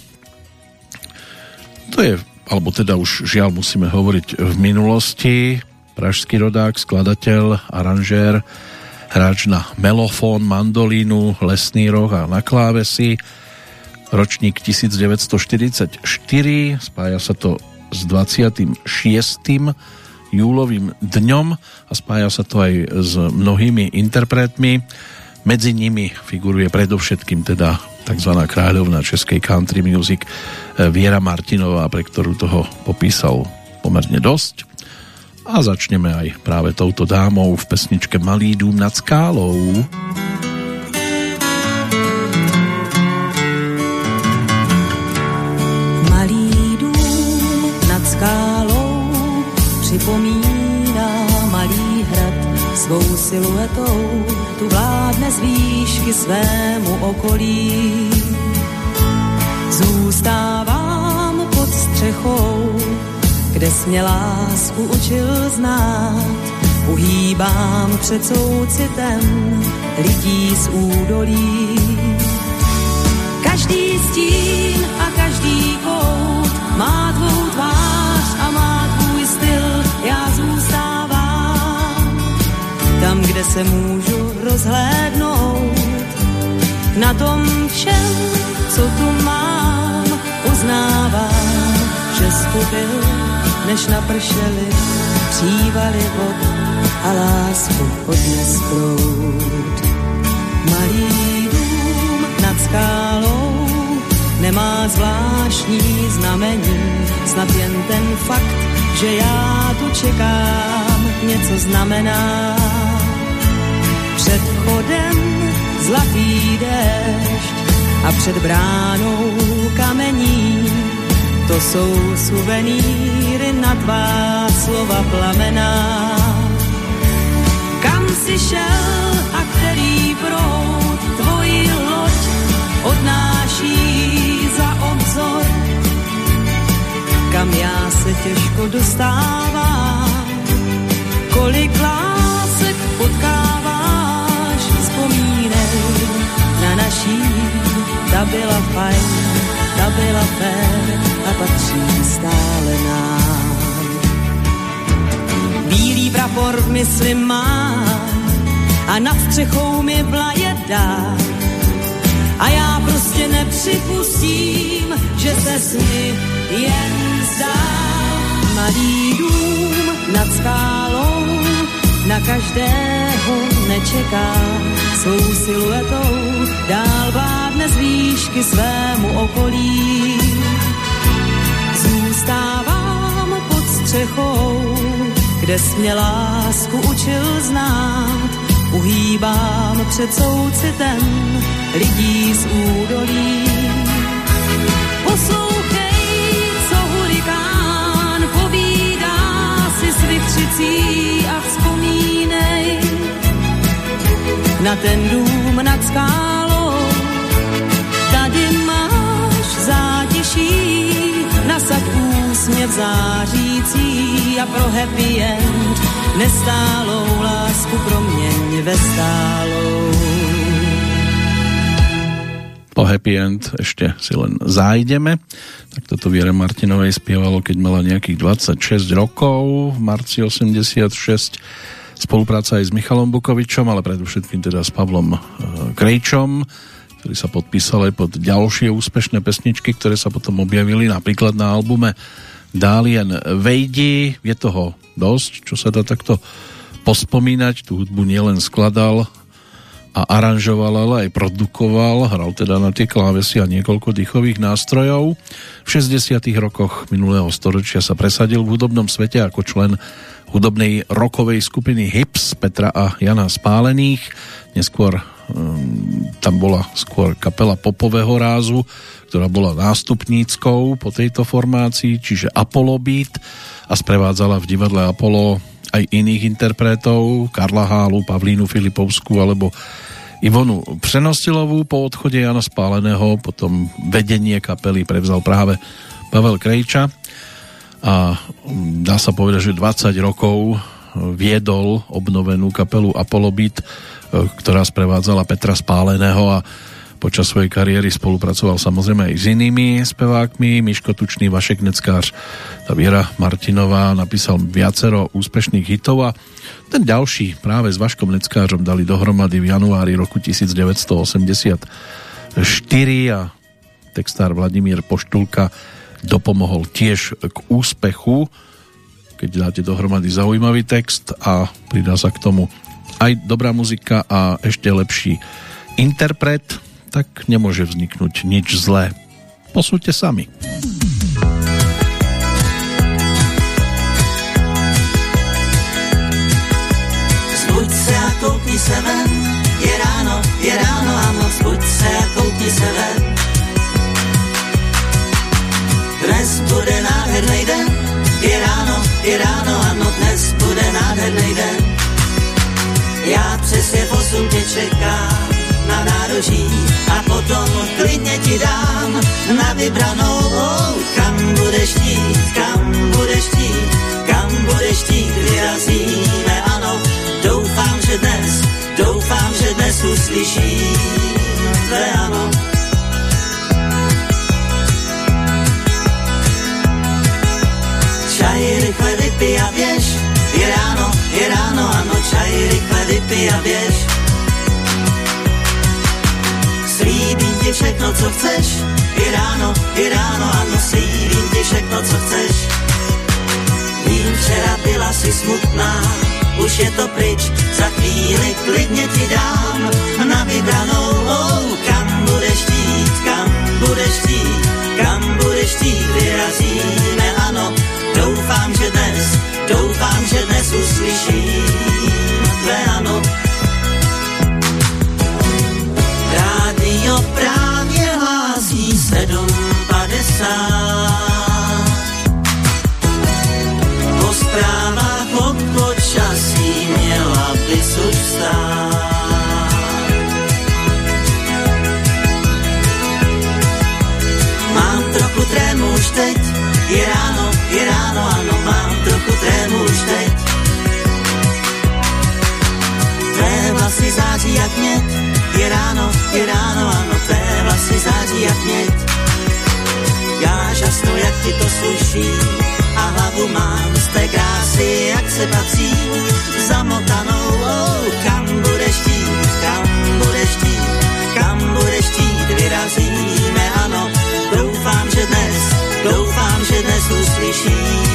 To je, alebo teda už žiaľ musíme hovoriť v minulosti, pražský rodák, skladateľ, aranžér, hráč na melofón, mandolínu, lesný roh a na klávesy. Ročník 1944, spája sa to s 26. júlovým dňom a spája sa to aj s mnohými interpretmi. Medzi nimi figuruje predovšetkým teda tzv. kráľovna českej country music eh, Viera Martinová, pre ktorú toho popísal pomerne dosť. A začneme aj práve touto dámou v pesničke Malý dům nad skálou. Malý dům nad skálou připomíná malý hrad svou siluetou tu vládne z výšky svému okolí. Zůstávám pod střechou kde mě lásku učil znát. Uhýbám před soucitem lidí z údolí. Každý stín a každý kout má tvou tvář a má tvůj styl, já zůstávám tam, kde se můžu rozhlédnout. Na tom všem, co tu mám, uznávám, že jsi než napršely přívaly vod a lásku odnes proud. Malý dům nad skálou nemá zvláštní znamení, snad jen ten fakt, že já tu čekám, něco znamená. Před vchodem zlatý déšť a před bránou kamení to jsou suvenýry na tvá slova plamená. Kam si šel a který proud tvoji loď odnáší za obzor? Kam já se těžko dostávám, kolik lásek potkáváš, vzpomínej na naší, ta byla fajn, ta byla fér a patří stále nám. Bílý prapor v mysli mám a nad střechou mi vlaje dá. A já prostě nepřipustím, že se sny jen zdá. Malý dům nad skálou na každého nečeká svou siluetou, dál vádne z výšky svému okolí zůstávám pod střechou, kde mě lásku učil znát. Uhýbám před soucitem lidí z údolí. Poslouchej, co hurikán povídá si s vytřicí a vzpomínej na ten dům nad skálou. Tady máš zátěží nasad úsměv zářící a pro happy end nestálou lásku proměň ve stálou. Po happy end ešte si len zájdeme. Tak toto Viere Martinovej spievalo, keď mala nejakých 26 rokov, v marci 86 spolupráca aj s Michalom Bukovičom, ale predovšetkým teda s Pavlom e, Krejčom, ktorý sa podpísal aj pod ďalšie úspešné pesničky, ktoré sa potom objavili napríklad na albume Dálien Vejdi. Je toho dosť, čo sa dá takto pospomínať. Tú hudbu nielen skladal, a aranžoval, ale aj produkoval, hral teda na tie klávesy a niekoľko dýchových nástrojov. V 60. rokoch minulého storočia sa presadil v hudobnom svete ako člen hudobnej rokovej skupiny Hips Petra a Jana Spálených. Neskôr um, tam bola skôr kapela popového rázu, ktorá bola nástupníckou po tejto formácii, čiže Apollo Beat a sprevádzala v divadle Apollo aj iných interpretov, Karla Hálu, Pavlínu Filipovskú alebo Ivonu Přenosilovú po odchode Jana Spáleného, potom vedenie kapely prevzal práve Pavel Krejča. A mm, dá sa povedať, že 20 rokov viedol obnovenú kapelu Apollo Beat, e, ktorá sprevádzala Petra Spáleného a Počas svojej kariéry spolupracoval samozrejme aj s inými spevákmi. Miško Tučný, Vašek Neckář, tá Viera Martinová napísal viacero úspešných hitov a ten ďalší práve s Vaškom Neckářom dali dohromady v januári roku 1984 a textár Vladimír Poštulka dopomohol tiež k úspechu, keď dáte dohromady zaujímavý text a pridá sa k tomu aj dobrá muzika a ešte lepší interpret tak nemôže vzniknúť nič zlé. Posúďte sami. Zbuď se a koukni se ven, je ráno, je ráno, ano, zbuď se a koukni se ven. Dnes bude nádherný den, je ráno, je ráno, ano, dnes bude nádherný den. Já přesně v tě čekám, na nároží a potom klidně ti dám na vybranou, kam budeš chtít, kam budeš chtít, kam budeš chtít, vyrazíme, ano, doufám, že dnes, doufám, že dnes uslyším tvé ano. Čaj rychle vypij a běž, je ráno, je ráno, ano, čaj rychle vypij a běž, ti všechno, co chceš, i ráno, i ráno, ano, slíbím ti všechno, co chceš. Vím, včera byla si smutná, už je to pryč, za chvíli klidně ti dám na vybranou, oh, kam budeš chtít, kam budeš chtít, kam budeš chtít, vyrazíme, ano, doufám, že dnes, doufám, že dnes uslyším tvé ano. Hlásí 7.50. Po zprávách o počasí měla bys už. Mám trochu trému už teď, je ráno, je ráno, ano, mám trochu trému už teď. Tvé vlasy září jak mět, je ráno, je ráno, ano, tvé vlasy září jak měď. Já žasnu, jak ti to sluší a hlavu mám z té krásy, jak se patří, zamotanou, oh, kam budeš chtít, kam budeš chtít, kam budeš chtít, vyrazíme, ano, doufám, že dnes, doufám, že dnes uslyším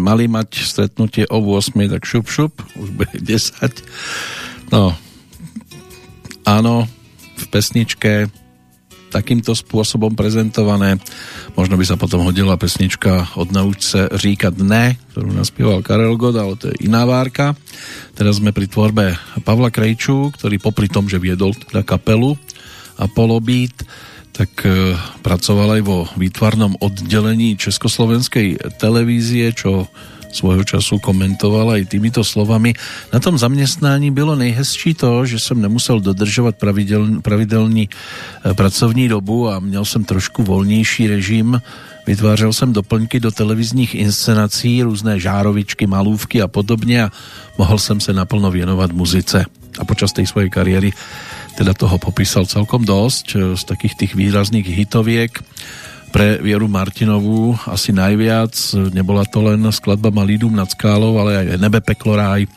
ste mali mať stretnutie o 8, tak šup šup, už bude [laughs] 10. No, áno, v pesničke takýmto spôsobom prezentované. Možno by sa potom hodila pesnička od naučce říkať ne, ktorú naspieval Karel God, ale to je iná várka. Teraz sme pri tvorbe Pavla Krejču, ktorý popri tom, že viedol teda kapelu Apollo Beat, tak e, pracoval aj vo výtvarnom oddelení Československej televízie, čo svojho času komentoval aj týmito slovami. Na tom zaměstnání bylo nejhezčí to, že jsem nemusel dodržovat pravidel, pravidelný e, pracovní dobu a měl jsem trošku volnější režim. Vytvářel jsem doplňky do televizních inscenací, různé žárovičky, malůvky a podobně a mohl jsem se naplno věnovat muzice. A počas tej svojej kariéry teda toho popísal celkom dosť e, z takých tých výrazných hitoviek pre Vieru Martinovú asi najviac. Nebola to len skladba Malý dům nad skálou, ale aj Nebe peklo ráj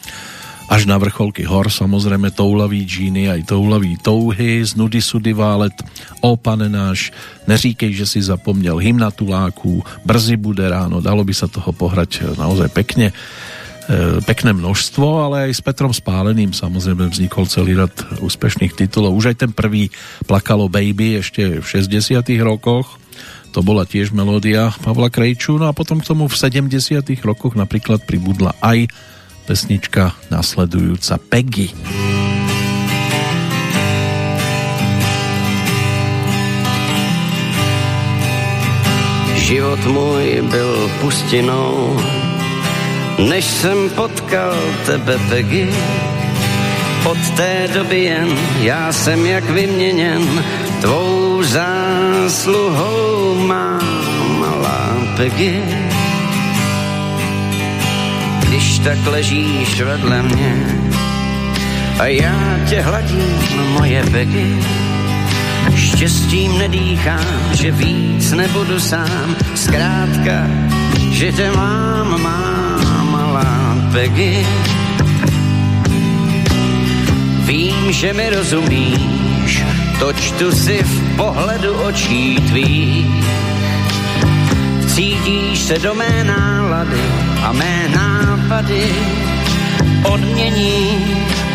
až na vrcholky hor, samozrejme toulavý džíny, aj toulavý touhy, z nudy sudy válet, o pane náš, neříkej, že si zapomněl hymna tuláků, brzy bude ráno, dalo by sa toho pohrať naozaj pekne. E, pekné množstvo, ale aj s Petrom Spáleným samozrejme vznikol celý rad úspešných titulov. Už aj ten prvý Plakalo Baby ešte v 60 rokoch, to bola tiež melódia Pavla Krejču, no a potom k tomu v 70 rokoch napríklad pribudla aj pesnička nasledujúca Peggy. Život můj byl pustinou, než jsem potkal tebe, Peggy. Od té doby jen já jsem jak vyměněn, tvou zásluhou má malá Peggy. Když tak ležíš vedle mě a já tě hladím, moje Peggy, štěstím nedýchám, že víc nebudu sám, zkrátka, že tě mám, mám Peggy. Vím, že mi rozumíš, to čtu si v pohledu očí tvých. Cítíš se do mé nálady a mé nápady odmění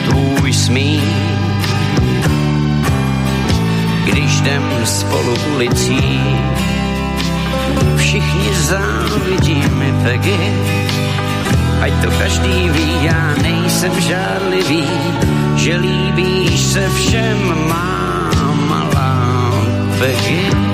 tvůj smích. Když jdem spolu ulicí, všichni závidí mi Peggy ať to každý ví, já nejsem žádlivý, že líbíš se všem, má malá Peggy.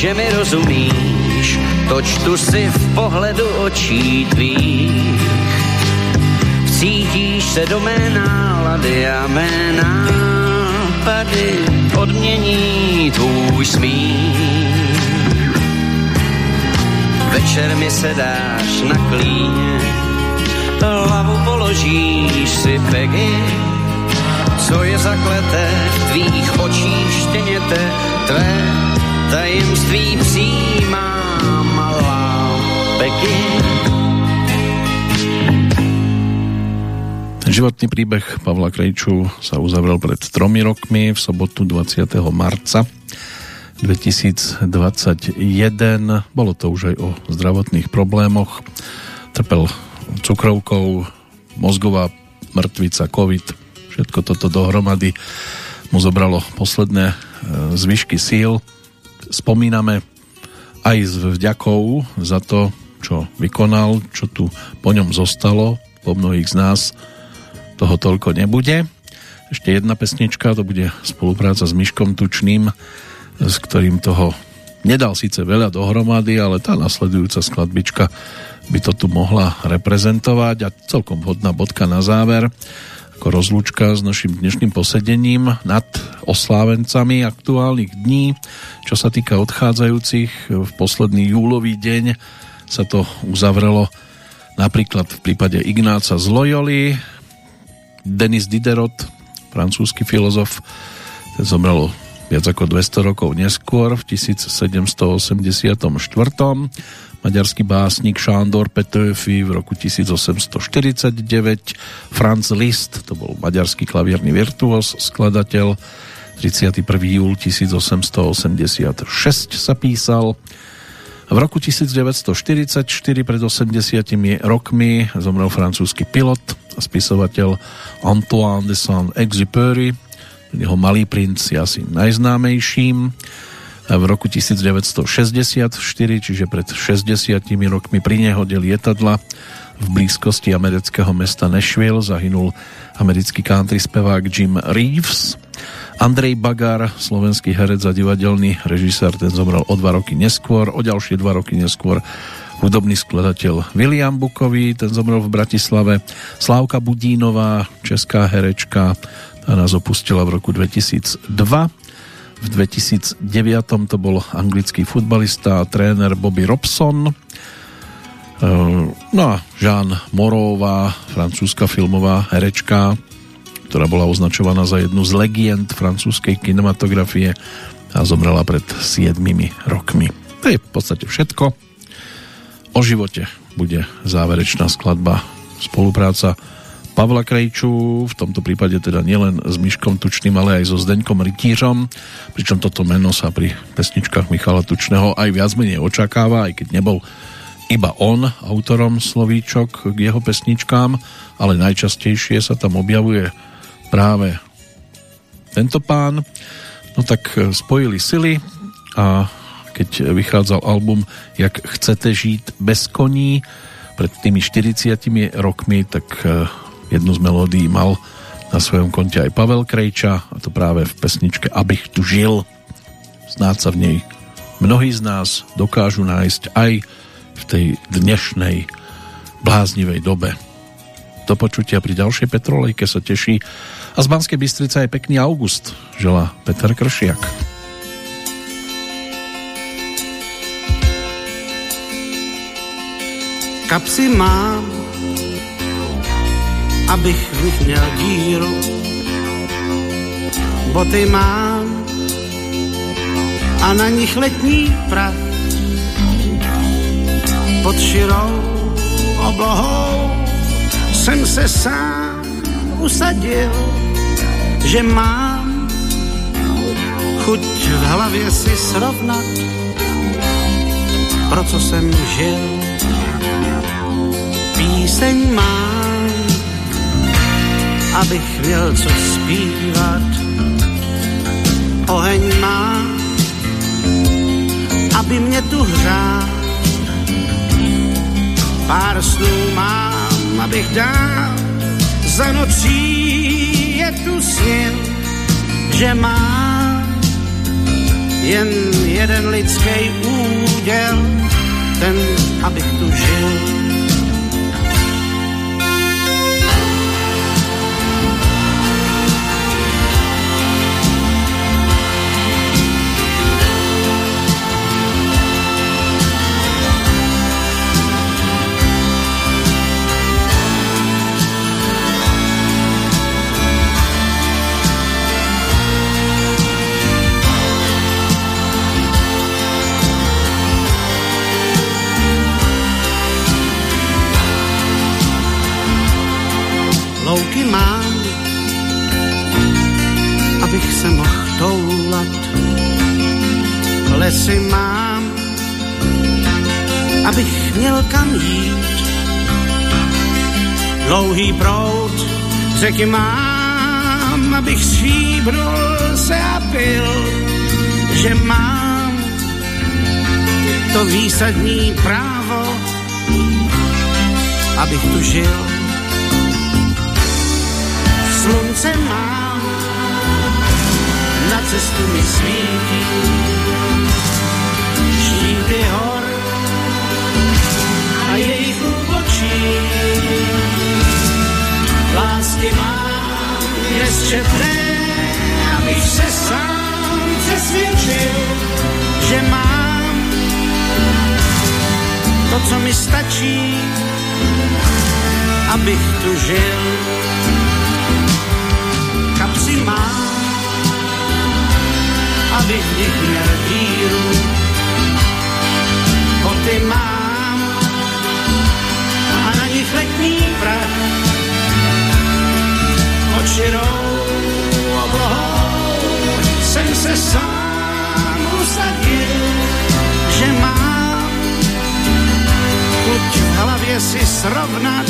Že mi rozumíš, to čtu si v pohledu očí tvých. Cítíš se do mé nálady a mé nápady odmění tvůj smích. Večer mi se dáš na klíně, hlavu položíš si Peggy, co je zakleté v tvých očích štěněte tvé tajemství přijímá malá Beky. Životný príbeh Pavla Krejču sa uzavrel pred tromi rokmi v sobotu 20. marca 2021. Bolo to už aj o zdravotných problémoch. Trpel cukrovkou, mozgová mŕtvica, covid, všetko toto dohromady mu zobralo posledné e, zvyšky síl spomíname aj s vďakou za to, čo vykonal, čo tu po ňom zostalo, po mnohých z nás toho toľko nebude. Ešte jedna pesnička, to bude spolupráca s Myškom Tučným, s ktorým toho nedal síce veľa dohromady, ale tá nasledujúca skladbička by to tu mohla reprezentovať a celkom vhodná bodka na záver ako rozlúčka s našim dnešným posedením nad oslávencami aktuálnych dní. Čo sa týka odchádzajúcich, v posledný júlový deň sa to uzavrelo napríklad v prípade Ignáca z Loyoli, Denis Diderot, francúzsky filozof, ten zomrel viac ako 200 rokov neskôr, v 1784 maďarský básnik Šándor Petöfi v roku 1849, Franz Liszt, to bol maďarský klavierný virtuos, skladateľ, 31. júl 1886 sa písal. V roku 1944 pred 80 rokmi zomrel francúzsky pilot a spisovateľ Antoine de Saint-Exupéry. Jeho Malý princ je asi najznámejším v roku 1964, čiže pred 60 rokmi pri nehode lietadla v blízkosti amerického mesta Nashville zahynul americký country spevák Jim Reeves. Andrej Bagar, slovenský herec a divadelný režisér, ten zomrel o dva roky neskôr, o ďalšie dva roky neskôr hudobný skladateľ William Bukový, ten zomrel v Bratislave, Slávka Budínová, česká herečka, tá nás opustila v roku 2002 v 2009 to bol anglický futbalista a tréner Bobby Robson. E, no a Jean Morová, francúzska filmová herečka, ktorá bola označovaná za jednu z legend francúzskej kinematografie a zomrela pred 7 rokmi. To je v podstate všetko. O živote bude záverečná skladba spolupráca Pavla Krejču, v tomto prípade teda nielen s Myškom Tučným, ale aj so Zdeňkom Rytířom, pričom toto meno sa pri pesničkách Michala Tučného aj viac menej očakáva, aj keď nebol iba on autorom slovíčok k jeho pesničkám, ale najčastejšie sa tam objavuje práve tento pán. No tak spojili sily a keď vychádzal album Jak chcete žít bez koní pred tými 40 rokmi, tak Jednu z melódií mal na svojom konte aj Pavel Krejča a to práve v pesničke Abych tu žil. Snáď sa v nej mnohí z nás dokážu nájsť aj v tej dnešnej bláznivej dobe. Do počutia pri ďalšej Petrolejke sa teší a z Banskej Bystrice aj pekný august žela Peter Kršiak. Kapsy mám abych v nich měl díru. Boty mám a na nich letní prach. Pod širou oblohou jsem se sám usadil, že mám chuť v hlavě si srovnat, pro co jsem žil. Píseň mám abych měl co zpívat. Oheň má, aby mě tu hrál. Pár snů mám, abych dál za nocí je tu sněl, že má jen jeden lidský úděl, ten, abych tu žil. Lesy mám, abych měl kam jít. Dlouhý prout řeky mám, abych stříbrnul se a pil, že mám to výsadní právo, abych tu žil. Slunce mám, na cestu mi svítí, úbočí. Lásky mám nesčetné, abych se sám přesvědčil, že mám to, co mi stačí, abych tu žil. Kapsy mám, abych v nich měl díru. Očirou oblohou jsem se sám usadil, že mám chuť v hlavě si srovnat,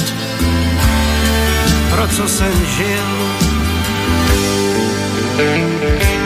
pro co jsem žil. thank you